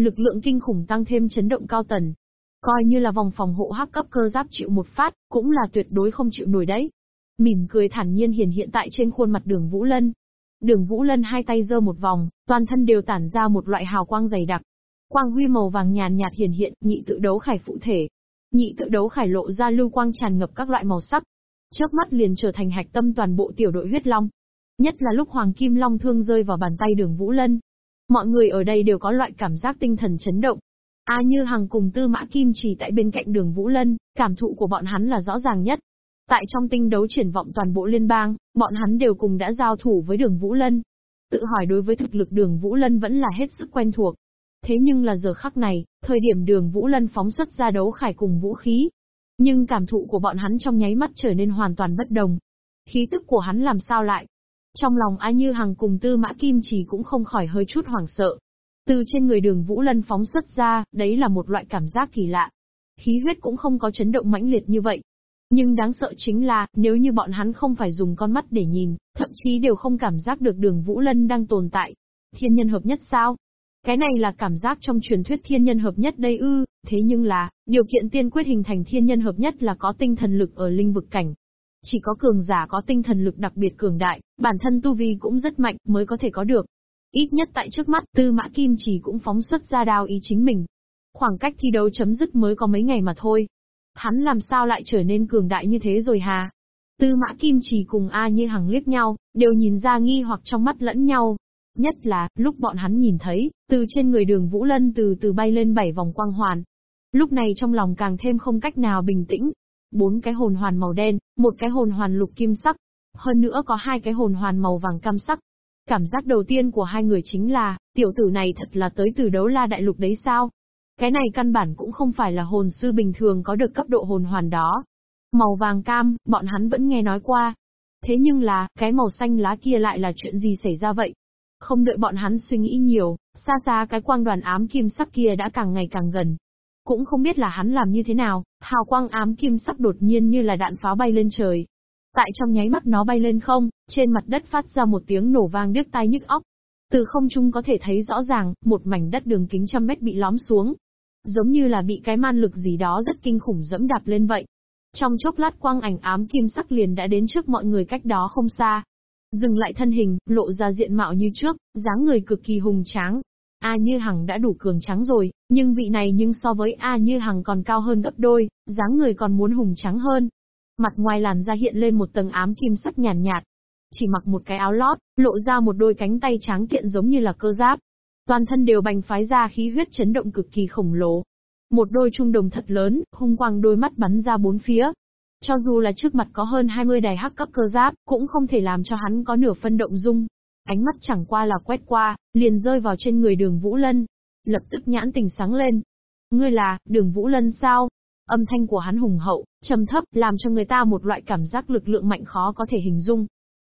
Lực lượng kinh khủng tăng thêm chấn động cao tần. Coi như là vòng phòng hộ hắc cấp cơ giáp chịu một phát, cũng là tuyệt đối không chịu nổi đấy. Mỉm cười thản nhiên hiện hiện tại trên khuôn mặt đường Vũ Lân. Đường Vũ Lân hai tay giơ một vòng, toàn thân đều tản ra một loại hào quang dày đặc. Quang huy màu vàng nhàn nhạt hiển hiện, nhị tự đấu khải phụ thể. Nhị tự đấu khải lộ ra lưu quang tràn ngập các loại màu sắc. Chớp mắt liền trở thành hạch tâm toàn bộ tiểu đội huyết long. Nhất là lúc Hoàng Kim Long thương rơi vào bàn tay đường Vũ Lân, Mọi người ở đây đều có loại cảm giác tinh thần chấn động. A Như Hằng cùng Tư Mã Kim chỉ tại bên cạnh đường Vũ Lân, cảm thụ của bọn hắn là rõ ràng nhất. Tại trong tinh đấu triển vọng toàn bộ liên bang, bọn hắn đều cùng đã giao thủ với đường Vũ Lân. Tự hỏi đối với thực lực đường Vũ Lân vẫn là hết sức quen thuộc. Thế nhưng là giờ khắc này, thời điểm đường Vũ Lân phóng xuất ra đấu khải cùng vũ khí. Nhưng cảm thụ của bọn hắn trong nháy mắt trở nên hoàn toàn bất đồng. Khí tức của hắn làm sao lại, trong lòng A Như Hằng cùng Tư Mã Kim chỉ cũng không khỏi hơi chút hoảng sợ. Từ trên người đường Vũ Lân phóng xuất ra, đấy là một loại cảm giác kỳ lạ. Khí huyết cũng không có chấn động mãnh liệt như vậy. Nhưng đáng sợ chính là, nếu như bọn hắn không phải dùng con mắt để nhìn, thậm chí đều không cảm giác được đường Vũ Lân đang tồn tại. Thiên nhân hợp nhất sao? Cái này là cảm giác trong truyền thuyết thiên nhân hợp nhất đây ư, thế nhưng là, điều kiện tiên quyết hình thành thiên nhân hợp nhất là có tinh thần lực ở linh vực cảnh. Chỉ có cường giả có tinh thần lực đặc biệt cường đại, bản thân tu vi cũng rất mạnh mới có thể có được. Ít nhất tại trước mắt, Tư Mã Kim chỉ cũng phóng xuất ra đao ý chính mình. Khoảng cách thi đấu chấm dứt mới có mấy ngày mà thôi. Hắn làm sao lại trở nên cường đại như thế rồi hà? Tư Mã Kim chỉ cùng A Như Hằng liếc nhau, đều nhìn ra nghi hoặc trong mắt lẫn nhau. Nhất là, lúc bọn hắn nhìn thấy, từ trên người đường Vũ Lân từ từ bay lên bảy vòng quang hoàn. Lúc này trong lòng càng thêm không cách nào bình tĩnh, bốn cái hồn hoàn màu đen, một cái hồn hoàn lục kim sắc, hơn nữa có hai cái hồn hoàn màu vàng cam sắc. Cảm giác đầu tiên của hai người chính là, tiểu tử này thật là tới từ đấu la đại lục đấy sao? Cái này căn bản cũng không phải là hồn sư bình thường có được cấp độ hồn hoàn đó. Màu vàng cam, bọn hắn vẫn nghe nói qua. Thế nhưng là, cái màu xanh lá kia lại là chuyện gì xảy ra vậy? Không đợi bọn hắn suy nghĩ nhiều, xa xa cái quang đoàn ám kim sắc kia đã càng ngày càng gần, cũng không biết là hắn làm như thế nào, hào quang ám kim sắc đột nhiên như là đạn pháo bay lên trời. Tại trong nháy mắt nó bay lên không, trên mặt đất phát ra một tiếng nổ vang điếc tai nhức óc. Từ không trung có thể thấy rõ ràng, một mảnh đất đường kính trăm mét bị lõm xuống. Giống như là bị cái man lực gì đó rất kinh khủng dẫm đạp lên vậy. Trong chốc lát quang ảnh ám kim sắc liền đã đến trước mọi người cách đó không xa. Dừng lại thân hình, lộ ra diện mạo như trước, dáng người cực kỳ hùng tráng, A Như Hằng đã đủ cường tráng rồi, nhưng vị này nhưng so với A Như Hằng còn cao hơn gấp đôi, dáng người còn muốn hùng tráng hơn. Mặt ngoài làn da hiện lên một tầng ám kim sắc nhàn nhạt, nhạt. Chỉ mặc một cái áo lót, lộ ra một đôi cánh tay trắng kiện giống như là cơ giáp. Toàn thân đều bành phái ra khí huyết chấn động cực kỳ khổng lồ. Một đôi trung đồng thật lớn, hung quang đôi mắt bắn ra bốn phía. Cho dù là trước mặt có hơn 20 đài hắc cấp cơ giáp, cũng không thể làm cho hắn có nửa phân động dung, Ánh mắt chẳng qua là quét qua, liền rơi vào trên người đường Vũ Lân. Lập tức nhãn tình sáng lên. Ngươi là, đường Vũ Lân sao? Âm thanh của hắn hùng hậu, trầm thấp, làm cho người ta một loại cảm giác lực lượng mạnh khó có thể hình dung.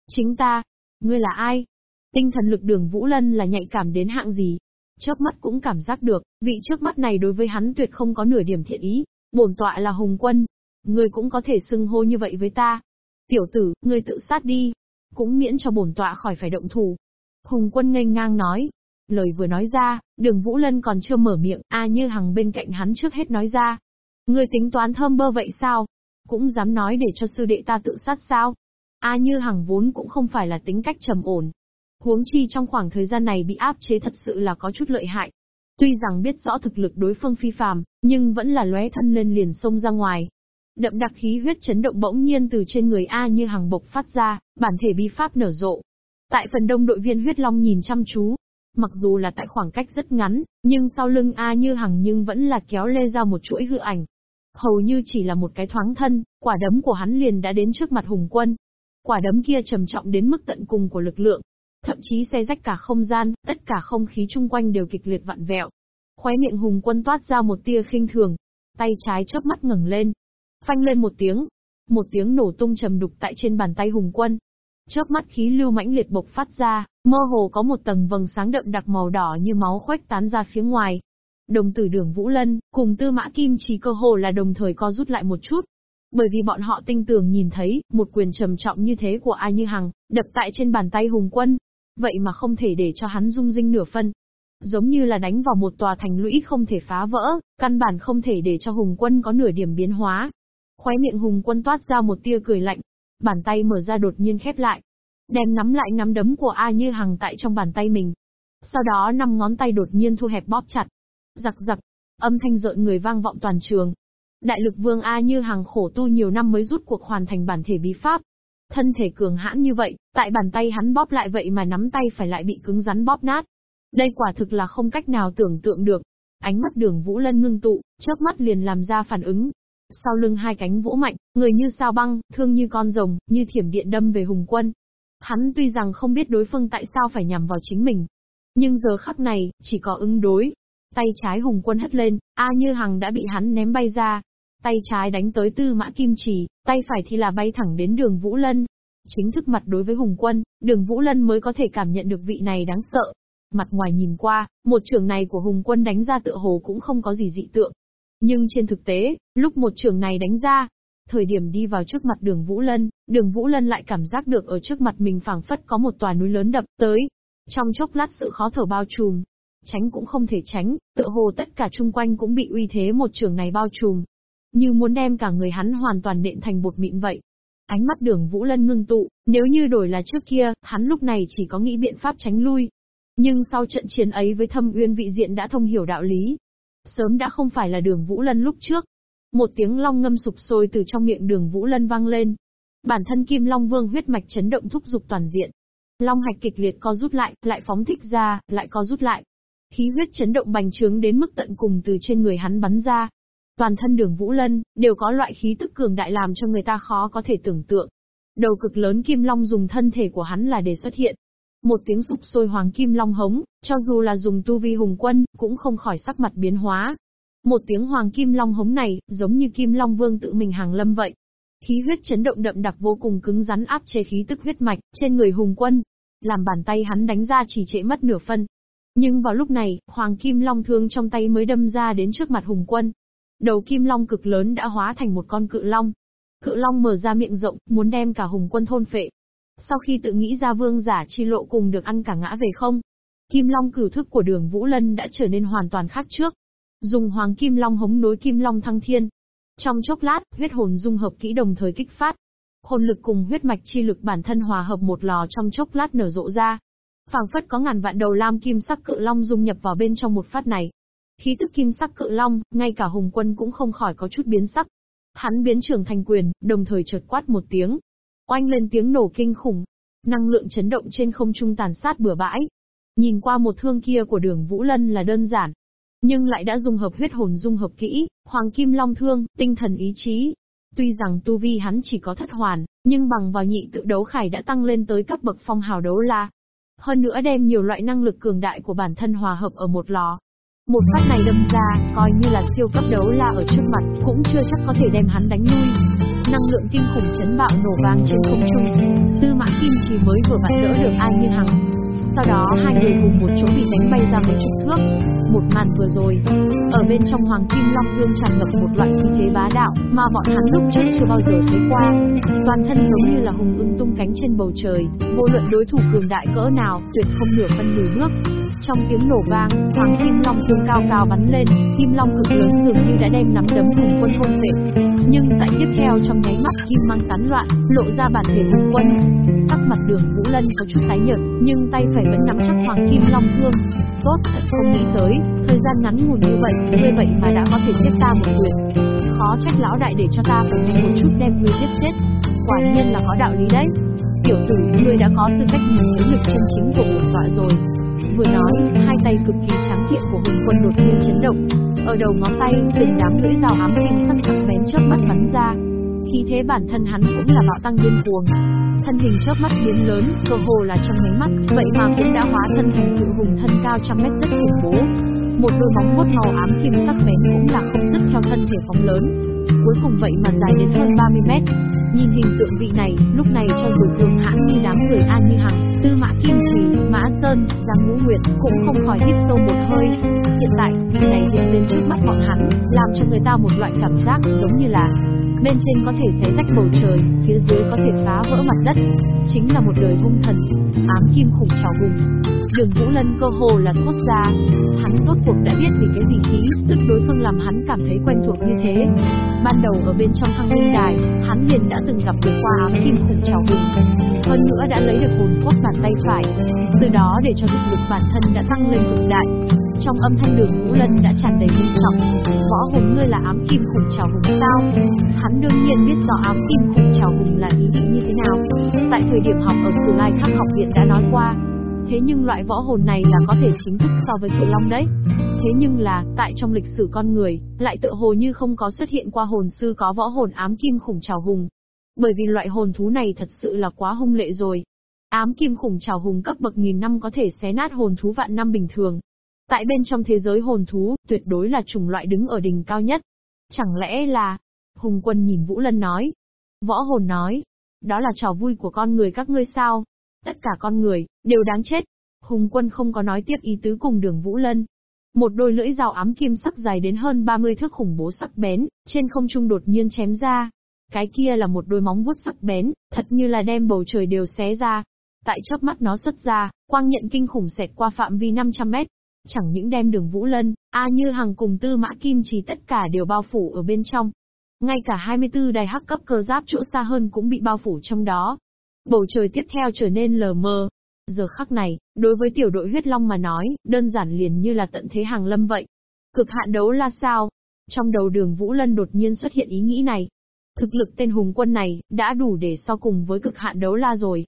Chính ta. Ngươi là ai? Tinh thần lực đường Vũ Lân là nhạy cảm đến hạng gì? Chớp mắt cũng cảm giác được, vị trước mắt này đối với hắn tuyệt không có nửa điểm thiện ý. Bổn tọa là Hùng Quân. Ngươi cũng có thể xưng hô như vậy với ta. Tiểu tử, ngươi tự sát đi cũng miễn cho bổn tọa khỏi phải động thủ. Hùng quân ngây ngang nói. Lời vừa nói ra, đường Vũ Lân còn chưa mở miệng, A như hằng bên cạnh hắn trước hết nói ra. Người tính toán thơm bơ vậy sao? Cũng dám nói để cho sư đệ ta tự sát sao? A như hằng vốn cũng không phải là tính cách trầm ổn. Huống chi trong khoảng thời gian này bị áp chế thật sự là có chút lợi hại. Tuy rằng biết rõ thực lực đối phương phi phàm, nhưng vẫn là lóe thân lên liền xông ra ngoài. Đậm đặc khí huyết chấn động bỗng nhiên từ trên người A như hàng bộc phát ra, bản thể bí pháp nở rộ. Tại phần đông đội viên huyết long nhìn chăm chú. Mặc dù là tại khoảng cách rất ngắn, nhưng sau lưng A như hằng nhưng vẫn là kéo lê ra một chuỗi hư ảnh. Hầu như chỉ là một cái thoáng thân, quả đấm của hắn liền đã đến trước mặt hùng quân. Quả đấm kia trầm trọng đến mức tận cùng của lực lượng. Thậm chí xe rách cả không gian, tất cả không khí chung quanh đều kịch liệt vặn vẹo. Khóe miệng hùng quân toát ra một tia khinh thường. Tay trái chớp mắt ngẩng lên, Phanh lên một tiếng. Một tiếng nổ tung trầm đục tại trên bàn tay hùng quân. Chớp mắt khí lưu mãnh liệt bộc phát ra, mơ hồ có một tầng vầng sáng đậm đặc màu đỏ như máu khuếch tán ra phía ngoài. Đồng tử đường Vũ Lân, cùng tư mã kim chỉ cơ hồ là đồng thời co rút lại một chút. Bởi vì bọn họ tinh tường nhìn thấy, một quyền trầm trọng như thế của ai như hằng, đập tại trên bàn tay hùng quân. Vậy mà không thể để cho hắn rung rinh nửa phân, giống như là đánh vào một tòa thành lũy không thể phá vỡ, căn bản không thể để cho Hùng Quân có nửa điểm biến hóa. Khóe miệng hùng quân toát ra một tia cười lạnh. Bàn tay mở ra đột nhiên khép lại. Đem nắm lại nắm đấm của A như hằng tại trong bàn tay mình. Sau đó năm ngón tay đột nhiên thu hẹp bóp chặt. Giặc giặc, âm thanh rợn người vang vọng toàn trường. Đại lực vương A như hằng khổ tu nhiều năm mới rút cuộc hoàn thành bản thể bí pháp. Thân thể cường hãn như vậy, tại bàn tay hắn bóp lại vậy mà nắm tay phải lại bị cứng rắn bóp nát. Đây quả thực là không cách nào tưởng tượng được. Ánh mắt đường Vũ Lân ngưng tụ, chớp mắt liền làm ra phản ứng, sau lưng hai cánh vỗ mạnh, người như sao băng, thương như con rồng, như thiểm điện đâm về hùng quân. Hắn tuy rằng không biết đối phương tại sao phải nhằm vào chính mình. Nhưng giờ khắc này, chỉ có ứng đối. Tay trái hùng quân hất lên, A như hằng đã bị hắn ném bay ra. Tay trái đánh tới tư mã kim chỉ, tay phải thì là bay thẳng đến đường Vũ Lân. Chính thức mặt đối với hùng quân, đường Vũ Lân mới có thể cảm nhận được vị này đáng sợ. Mặt ngoài nhìn qua, một trường này của hùng quân đánh ra tựa hồ cũng không có gì dị tượng. Nhưng trên thực tế, lúc một trường này đánh ra, thời điểm đi vào trước mặt đường Vũ Lân, đường Vũ Lân lại cảm giác được ở trước mặt mình phảng phất có một tòa núi lớn đập tới. Trong chốc lát sự khó thở bao trùm. Tránh cũng không thể tránh, tựa hồ tất cả chung quanh cũng bị uy thế một trường này bao trùm. Như muốn đem cả người hắn hoàn toàn nện thành bột mịn vậy. Ánh mắt đường Vũ Lân ngưng tụ, nếu như đổi là trước kia, hắn lúc này chỉ có nghĩ biện pháp tránh lui. Nhưng sau trận chiến ấy với thâm uyên vị diện đã thông hiểu đạo lý, Sớm đã không phải là đường Vũ Lân lúc trước. Một tiếng long ngâm sụp sôi từ trong miệng đường Vũ Lân vang lên. Bản thân Kim Long Vương huyết mạch chấn động thúc dục toàn diện. Long hạch kịch liệt co rút lại, lại phóng thích ra, lại co rút lại. Khí huyết chấn động bành trướng đến mức tận cùng từ trên người hắn bắn ra. Toàn thân đường Vũ Lân, đều có loại khí tức cường đại làm cho người ta khó có thể tưởng tượng. Đầu cực lớn Kim Long dùng thân thể của hắn là để xuất hiện, một tiếng sụp sôi hoàng kim long hống, cho dù là dùng tu vi hùng quân, cũng không khỏi sắc mặt biến hóa. Một tiếng hoàng kim long hống này, giống như kim long vương tự mình hàng lâm vậy. Khí huyết chấn động đậm đặc vô cùng cứng rắn áp chế khí tức huyết mạch, trên người hùng quân. Làm bàn tay hắn đánh ra chỉ trễ mất nửa phân. Nhưng vào lúc này, hoàng kim long thương trong tay mới đâm ra đến trước mặt hùng quân. Đầu kim long cực lớn đã hóa thành một con cự long. Cự long mở ra miệng rộng, muốn đem cả hùng quân thôn phệ. Sau khi tự nghĩ ra vương giả chi lộ cùng được ăn cả ngã về không, Kim Long cửu thức của đường Vũ Lân đã trở nên hoàn toàn khác trước. Dùng Hoàng Kim Long hống nối Kim Long thăng thiên. Trong chốc lát, huyết hồn dung hợp kỹ đồng thời kích phát. Hồn lực cùng huyết mạch chi lực bản thân hòa hợp một lò trong chốc lát nở rộ ra. phảng phất có ngàn vạn đầu lam kim sắc cự long dung nhập vào bên trong một phát này. Khí tức kim sắc cự long, ngay cả hùng quân cũng không khỏi có chút biến sắc. Hắn biến trưởng thành quyền, đồng thời chợt quát một tiếng, Oanh lên tiếng nổ kinh khủng. Năng lượng chấn động trên không trung tàn sát bừa bãi. Nhìn qua một thương kia của đường Vũ Lân là đơn giản. Nhưng lại đã dung hợp huyết hồn dung hợp kỹ, hoàng kim long thương, tinh thần ý chí. Tuy rằng tu vi hắn chỉ có thất hoàn, nhưng bằng vào nhị tự đấu khải đã tăng lên tới cấp bậc phong hào đấu la. Hơn nữa đem nhiều loại năng lực cường đại của bản thân hòa hợp ở một lò, một phát này đâm ra, coi như là siêu cấp đấu la ở trước mặt, cũng chưa chắc có thể đem hắn đánh lui. Năng lượng kinh khủng chấn bạo nổ vang trên không trung. Tư mã kim chỉ mới vừa vặn đỡ được ai như hằng. Sau đó hai người cùng một chỗ bị đánh bay ra mấy chục thước. Một màn vừa rồi, ở bên trong hoàng kim long vương tràn ngập một loại khí thế bá đạo mà bọn hắn lúc trước chưa bao giờ thấy qua. Toàn thân giống như là hùng ưng tung cánh trên bầu trời, vô luận đối thủ cường đại cỡ nào, tuyệt không nửa phân lùi bước. Trong tiếng nổ vang, hoàng kim long Vương cao cao bắn lên, kim long cực lớn dường như đã đem nắm đấm hùng quân hôn vệ. Nhưng tại tiếp theo trong nháy mắt kim mang tán loạn, lộ ra bản thể hùng quân. Sắc mặt đường Vũ Lân có chút tái nhợt, nhưng tay phải vẫn nắm chắc hoàng kim long thương. Tốt, thật không nghĩ tới, thời gian ngắn ngủn như vậy, ngươi vậy mà đã có thể giết ta một quyền. khó trách lão đại để cho ta phải nhanh một chút đem ngươi giết chết. Quả nhiên là có đạo lý đấy. Tiểu tử, ngươi đã có tư cách nhìn thấy lực chân chính của bổn tọa rồi. Vừa nói, hai tay cực kỳ trắng kiện của hùng quân đột nhiên chấn động. Ở đầu ngón tay, từng đám lưỡi dao ám kim sắc sắc bén chớp mắt bắn ra. Khí thế bản thân hắn cũng là bạo tăng điên cuồng. Thân hình chớp mắt biến lớn, cơ hồ là trong nháy mắt, vậy mà cũng đã hóa thân thành cự hùng thân cao trăm mét rất khủng bố. Một đôi móng vuốt màu ám kim sắc bén cũng là không dứt theo thân thể phóng lớn. Cuối cùng vậy mà dài đến hơn 30 mét. Nhìn hình tượng vị này, lúc này cho dù cường hãn như đám người An Như Hằng, Tư Mã Kim Trì, Mã Sơn, Giang Ngũ Nguyệt cũng không khỏi hít sâu một hơi. Hiện tại, vị này hiện lên trước mắt bọn hắn, làm cho người ta một loại cảm giác giống như là bên trên có thể xé rách bầu trời, phía dưới có thể phá vỡ mặt đất. Chính là một đời hung thần, ám kim khủng trào hùng. Đường Vũ Lân cơ hồ là quốc gia, Hắn rốt cuộc đã biết vì cái gì khí, tức đối phương làm hắn cảm thấy quen thuộc như thế. Ban đầu ở bên trong thăng linh đài, hắn liền đã từng gặp được qua ám kim khủng trào hùng. Hơn nữa đã lấy được hồn cốt bàn tay phải. Từ đó để cho thực lực bản thân đã tăng lên cực đại. Trong âm thanh đường Vũ Lân đã tràn đầy nghiêm trọng. Võ hùng ngươi là ám kim khủng trào hùng sao? Hắn đương nhiên biết rõ ám kim khủng trào hùng là ý định như thế nào. Tại thời điểm học ở Sử Lai Thác học viện đã nói qua, Thế nhưng loại võ hồn này là có thể chính thức so với cự long đấy. Thế nhưng là, tại trong lịch sử con người, lại tựa hồ như không có xuất hiện qua hồn sư có võ hồn ám kim khủng trào hùng. Bởi vì loại hồn thú này thật sự là quá hung lệ rồi. Ám kim khủng trào hùng cấp bậc nghìn năm có thể xé nát hồn thú vạn năm bình thường. Tại bên trong thế giới hồn thú, tuyệt đối là chủng loại đứng ở đỉnh cao nhất. Chẳng lẽ là... Hùng quân nhìn Vũ Lân nói. Võ hồn nói. Đó là trò vui của con người các ngươi sao? Tất cả con người, đều đáng chết. Hùng quân không có nói tiếp ý tứ cùng đường Vũ Lân. Một đôi lưỡi dao ám kim sắc dài đến hơn 30 thước khủng bố sắc bén, trên không trung đột nhiên chém ra. Cái kia là một đôi móng vuốt sắc bén, thật như là đem bầu trời đều xé ra. Tại chớp mắt nó xuất ra, quang nhận kinh khủng xẹt qua phạm vi 500 mét. Chẳng những đem đường Vũ Lân, A Như Hằng cùng Tư Mã Kim Chỉ tất cả đều bao phủ ở bên trong. Ngay cả 24 đài hắc cấp cơ giáp chỗ xa hơn cũng bị bao phủ trong đó. Bầu trời tiếp theo trở nên lờ mờ. Giờ khắc này, đối với tiểu đội huyết long mà nói, đơn giản liền như là tận thế hàng lâm vậy. Cực hạn đấu là sao? Trong đầu đường Vũ Lân đột nhiên xuất hiện ý nghĩ này. Thực lực tên hùng quân này, đã đủ để so cùng với cực hạn đấu la rồi.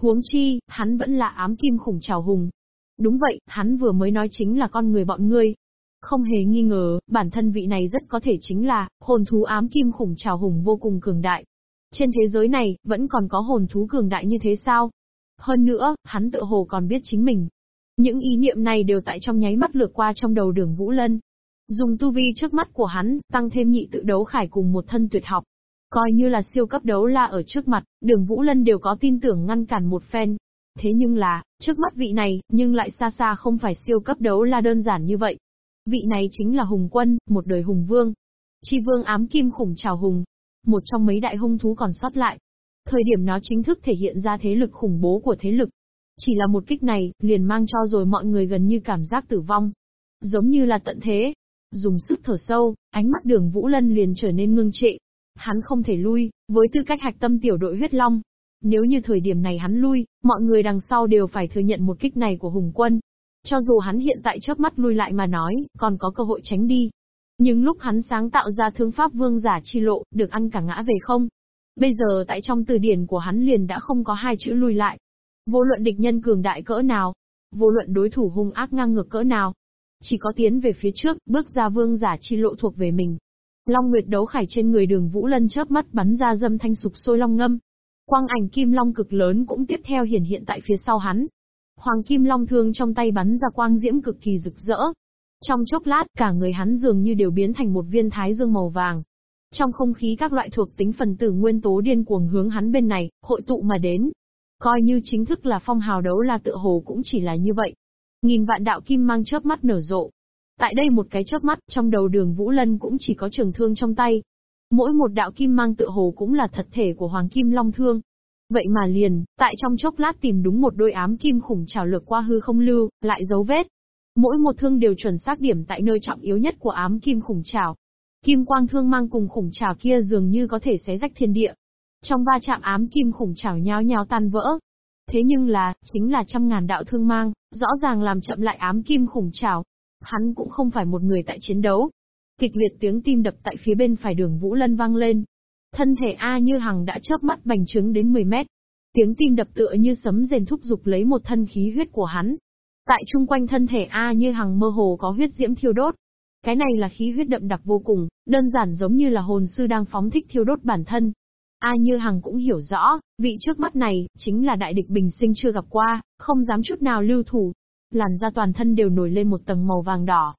Huống chi, hắn vẫn là ám kim khủng trào hùng. Đúng vậy, hắn vừa mới nói chính là con người bọn ngươi. Không hề nghi ngờ, bản thân vị này rất có thể chính là, hồn thú ám kim khủng trào hùng vô cùng cường đại. Trên thế giới này, vẫn còn có hồn thú cường đại như thế sao? Hơn nữa, hắn tự hồ còn biết chính mình. Những ý niệm này đều tại trong nháy mắt lướt qua trong đầu đường Vũ Lân. Dùng tu vi trước mắt của hắn, tăng thêm nhị tự đấu khải cùng một thân tuyệt học. Coi như là siêu cấp đấu la ở trước mặt, đường Vũ Lân đều có tin tưởng ngăn cản một phen. Thế nhưng là, trước mắt vị này, nhưng lại xa xa không phải siêu cấp đấu la đơn giản như vậy. Vị này chính là Hùng Quân, một đời Hùng Vương. Chi Vương ám kim khủng trào hùng, một trong mấy đại hung thú còn sót lại. Thời điểm nó chính thức thể hiện ra thế lực khủng bố của thế lực. Chỉ là một kích này, liền mang cho rồi mọi người gần như cảm giác tử vong. Giống như là tận thế. Dùng sức thở sâu, ánh mắt đường Vũ Lân liền trở nên ngưng trệ. Hắn không thể lui, với tư cách hạch tâm tiểu đội huyết long. Nếu như thời điểm này hắn lui, mọi người đằng sau đều phải thừa nhận một kích này của Hùng Quân. Cho dù hắn hiện tại chớp mắt lui lại mà nói, còn có cơ hội tránh đi. Nhưng lúc hắn sáng tạo ra thương pháp vương giả chi lộ, được ăn cả ngã về không? Bây giờ tại trong từ điển của hắn liền đã không có hai chữ lui lại. Vô luận địch nhân cường đại cỡ nào, vô luận đối thủ hung ác ngang ngược cỡ nào, chỉ có tiến về phía trước, bước ra vương giả chi lộ thuộc về mình. Long Nguyệt đấu khải trên người đường Vũ Lân chớp mắt bắn ra dâm thanh sục sôi long ngâm. Quang ảnh kim long cực lớn cũng tiếp theo hiển hiện tại phía sau hắn. Hoàng kim long thương trong tay bắn ra quang diễm cực kỳ rực rỡ, trong chốc lát, cả người hắn dường như đều biến thành một viên thái dương màu vàng. Trong không khí các loại thuộc tính phần tử nguyên tố điên cuồng hướng hắn bên này, hội tụ mà đến. Coi như chính thức là phong hào đấu là tự hồ cũng chỉ là như vậy. Nghìn vạn đạo kim mang chớp mắt nở rộ. Tại đây một cái chớp mắt, trong đầu đường Vũ Lân cũng chỉ có trường thương trong tay. Mỗi một đạo kim mang tựa hồ cũng là thật thể của Hoàng Kim Long Thương. Vậy mà liền, tại trong chốc lát tìm đúng một đôi ám kim khủng trào lược qua hư không lưu, lại dấu vết. Mỗi một thương đều chuẩn xác điểm tại nơi trọng yếu nhất của ám kim khủng trào. Kim quang thương mang cùng khủng trào kia dường như có thể xé rách thiên địa. Trong va chạm ám kim khủng trào nhao nhao tan vỡ. Thế nhưng là, chính là trăm ngàn đạo thương mang, rõ ràng làm chậm lại ám kim khủng trào. Hắn cũng không phải một người tại chiến đấu. Kịch liệt tiếng tim đập tại phía bên phải đường Vũ Lân vang lên. Thân thể A như hằng đã chớp mắt bành trướng đến 10 mét. Tiếng tim đập tựa như sấm rền thúc giục lấy một thân khí huyết của hắn. Tại chung quanh thân thể A như hằng mơ hồ có huyết diễm thiêu đốt. Cái này là khí huyết đậm đặc vô cùng, đơn giản giống như là hồn sư đang phóng thích thiêu đốt bản thân. A Như Hằng cũng hiểu rõ, vị trước mắt này, chính là đại địch bình sinh chưa gặp qua, không dám chút nào lưu thủ. Làn da toàn thân đều nổi lên một tầng màu vàng đỏ.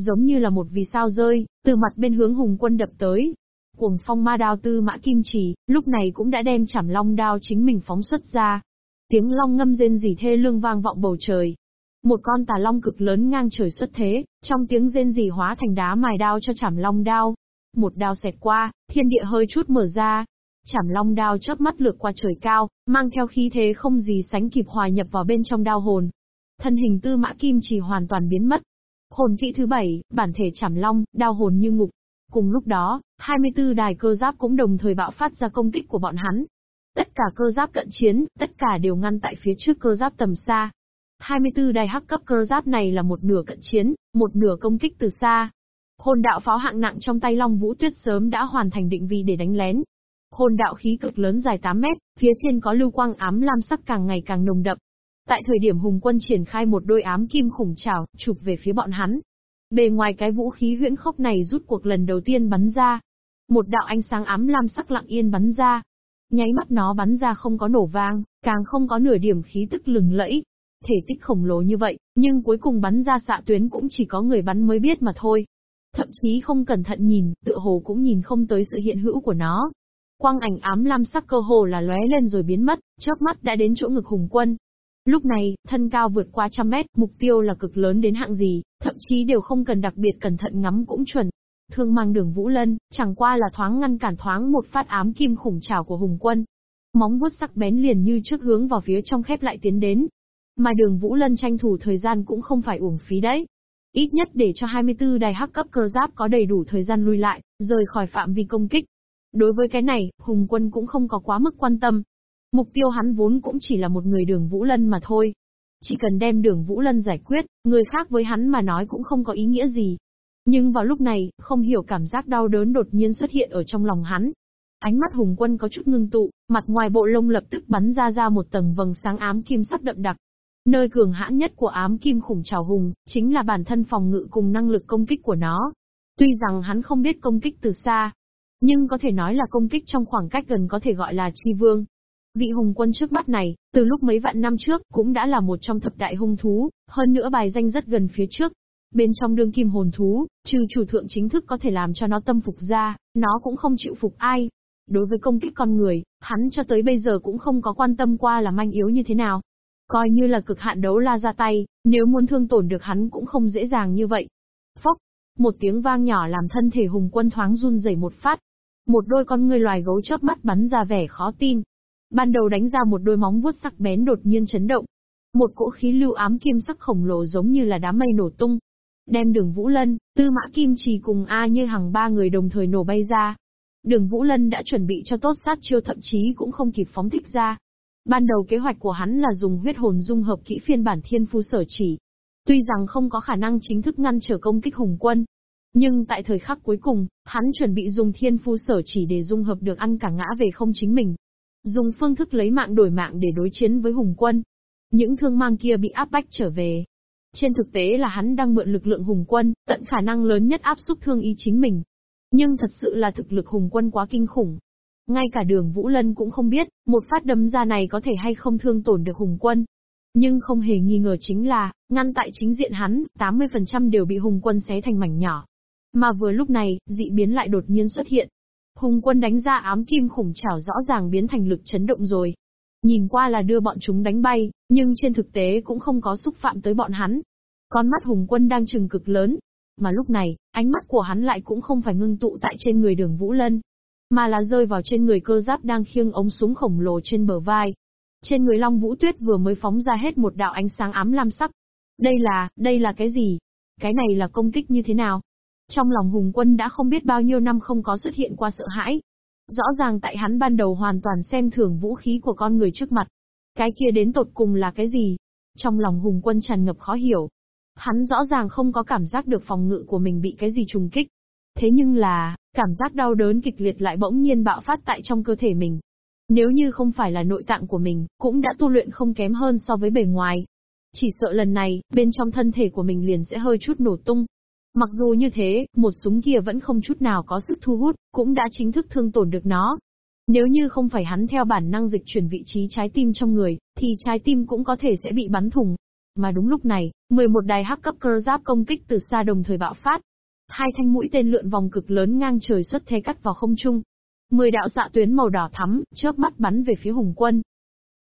Giống như là một vì sao rơi, từ mặt bên hướng hùng quân đập tới. Cuồng phong ma đao tư mã kim trì, lúc này cũng đã đem chảm long đao chính mình phóng xuất ra. Tiếng long ngâm rên rỉ thê lương vang vọng bầu trời. Một con tà long cực lớn ngang trời xuất thế, trong tiếng rên rỉ hóa thành đá mài đao cho chảm long đao. Một đao xẹt qua, thiên địa hơi chút mở ra, Chảm long đao chớp mắt lược qua trời cao, mang theo khí thế không gì sánh kịp hòa nhập vào bên trong đao hồn. Thân hình tư mã kim chỉ hoàn toàn biến mất. Hồn kỹ thứ bảy, bản thể chảm long, đao hồn như ngục. Cùng lúc đó, 24 đài cơ giáp cũng đồng thời bạo phát ra công kích của bọn hắn. Tất cả cơ giáp cận chiến, tất cả đều ngăn tại phía trước cơ giáp tầm xa. 24 đài hắc cấp cơ giáp này là một nửa cận chiến, một nửa công kích từ xa. Hồn đạo pháo hạng nặng trong tay Long Vũ Tuyết sớm đã hoàn thành định vị để đánh lén, Hồn đạo khí cực lớn dài 8 mét, phía trên có lưu quang ám lam sắc càng ngày càng nồng đậm. Tại thời điểm Hùng quân triển khai một đôi ám kim khủng trảo, chụp về phía bọn hắn. Bề ngoài cái vũ khí huyễn khốc này rút cuộc lần đầu tiên bắn ra. Một đạo ánh sáng ám lam sắc lặng yên bắn ra. Nháy mắt nó bắn ra không có nổ vang, càng không có nửa điểm khí tức lừng lẫy. Thể tích khổng lồ như vậy, nhưng cuối cùng bắn ra xạ tuyến cũng chỉ có người bắn mới biết mà thôi. Thậm chí không cẩn thận nhìn, tựa hồ cũng nhìn không tới sự hiện hữu của nó. Quang ảnh ám lam sắc cơ hồ là lóe lên rồi biến mất, chớp mắt đã đến chỗ ngực hùng quân. Lúc này, thân cao vượt qua trăm mét, mục tiêu là cực lớn đến hạng gì, thậm chí đều không cần đặc biệt cẩn thận ngắm cũng chuẩn. Thương mang đường Vũ Lân, chẳng qua là thoáng ngăn cản thoáng một phát ám kim khủng trào của hùng quân. Móng vuốt sắc bén liền như trước hướng vào phía trong khép lại tiến đến. Mà đường Vũ Lân tranh thủ thời gian cũng không phải uổng phí đấy. Ít nhất để cho 24 đài hắc cấp cơ giáp có đầy đủ thời gian lui lại, rời khỏi phạm vi công kích. Đối với cái này, Hùng quân cũng không có quá mức quan tâm. Mục tiêu hắn vốn cũng chỉ là một người đường Vũ Lân mà thôi. Chỉ cần đem đường Vũ Lân giải quyết, người khác với hắn mà nói cũng không có ý nghĩa gì. Nhưng vào lúc này, không hiểu cảm giác đau đớn đột nhiên xuất hiện ở trong lòng hắn. Ánh mắt Hùng quân có chút ngưng tụ, mặt ngoài bộ lông lập tức bắn ra ra một tầng vầng sáng ám kim sắc đậm đặc. Nơi cường hãn nhất của ám kim khủng trào hùng, chính là bản thân phòng ngự cùng năng lực công kích của nó. Tuy rằng hắn không biết công kích từ xa, nhưng có thể nói là công kích trong khoảng cách gần có thể gọi là chi vương. Vị hùng quân trước mắt này, từ lúc mấy vạn năm trước, cũng đã là một trong thập đại hung thú, hơn nữa bài danh rất gần phía trước. Bên trong đương kim hồn thú, trừ chủ thượng chính thức có thể làm cho nó tâm phục ra, nó cũng không chịu phục ai. Đối với công kích con người, hắn cho tới bây giờ cũng không có quan tâm qua là manh yếu như thế nào. Coi như là cực hạn đấu la ra tay, nếu muốn thương tổn được hắn cũng không dễ dàng như vậy. Phốc, một tiếng vang nhỏ làm thân thể hùng quân thoáng run rẩy một phát, một đôi con người loài gấu chớp mắt bắn ra vẻ khó tin. Ban đầu đánh ra một đôi móng vuốt sắc bén đột nhiên chấn động. Một cỗ khí lưu ám kim sắc khổng lồ giống như là đám mây nổ tung. Đem đường Vũ Lân, Tư Mã Kim Trì cùng A như hàng ba người đồng thời nổ bay ra. Đường Vũ Lân đã chuẩn bị cho tốt sát chiêu thậm chí cũng không kịp phóng thích ra. Ban đầu kế hoạch của hắn là dùng huyết hồn dung hợp kỹ phiên bản thiên phu sở chỉ. Tuy rằng không có khả năng chính thức ngăn trở công kích hùng quân, nhưng tại thời khắc cuối cùng, hắn chuẩn bị dùng thiên phu sở chỉ để dung hợp được ăn cả ngã về không chính mình. Dùng phương thức lấy mạng đổi mạng để đối chiến với hùng quân. Những thương mang kia bị áp bách trở về. Trên thực tế là hắn đang mượn lực lượng hùng quân, tận khả năng lớn nhất áp xúc thương ý chính mình. Nhưng thật sự là thực lực hùng quân quá kinh khủng. Ngay cả đường Vũ Lân cũng không biết, một phát đấm ra này có thể hay không thương tổn được hùng quân. Nhưng không hề nghi ngờ chính là, ngăn tại chính diện hắn, 80% đều bị hùng quân xé thành mảnh nhỏ. Mà vừa lúc này, dị biến lại đột nhiên xuất hiện. Hùng quân đánh ra ám kim khủng chảo rõ ràng biến thành lực chấn động rồi. Nhìn qua là đưa bọn chúng đánh bay, nhưng trên thực tế cũng không có xúc phạm tới bọn hắn. Con mắt hùng quân đang trừng cực lớn. Mà lúc này, ánh mắt của hắn lại cũng không phải ngưng tụ tại trên người đường Vũ Lân, mà là rơi vào trên người cơ giáp đang khiêng ống súng khổng lồ trên bờ vai. Trên người Long Vũ Tuyết vừa mới phóng ra hết một đạo ánh sáng ám lam sắc. Đây là, đây là cái gì? Cái này là công kích như thế nào? Trong lòng Hùng Quân đã không biết bao nhiêu năm không có xuất hiện qua sợ hãi. Rõ ràng tại hắn ban đầu hoàn toàn xem thường vũ khí của con người trước mặt. Cái kia đến tột cùng là cái gì? Trong lòng Hùng Quân tràn ngập khó hiểu. Hắn rõ ràng không có cảm giác được phòng ngự của mình bị cái gì trùng kích. Thế nhưng là, cảm giác đau đớn kịch liệt lại bỗng nhiên bạo phát tại trong cơ thể mình. Nếu như không phải là nội tạng của mình, cũng đã tu luyện không kém hơn so với bề ngoài. Chỉ sợ lần này, bên trong thân thể của mình liền sẽ hơi chút nổ tung. Mặc dù như thế, một súng kia vẫn không chút nào có sức thu hút, cũng đã chính thức thương tổn được nó. Nếu như không phải hắn theo bản năng dịch chuyển vị trí trái tim trong người, thì trái tim cũng có thể sẽ bị bắn thủng. Mà đúng lúc này, 11 đài hắc cấp cơ giáp công kích từ xa đồng thời bạo phát. Hai thanh mũi tên lượn vòng cực lớn ngang trời xuất thế cắt vào không trung. Mười đạo xạ tuyến màu đỏ thắm, chớp mắt bắn về phía Hùng Quân.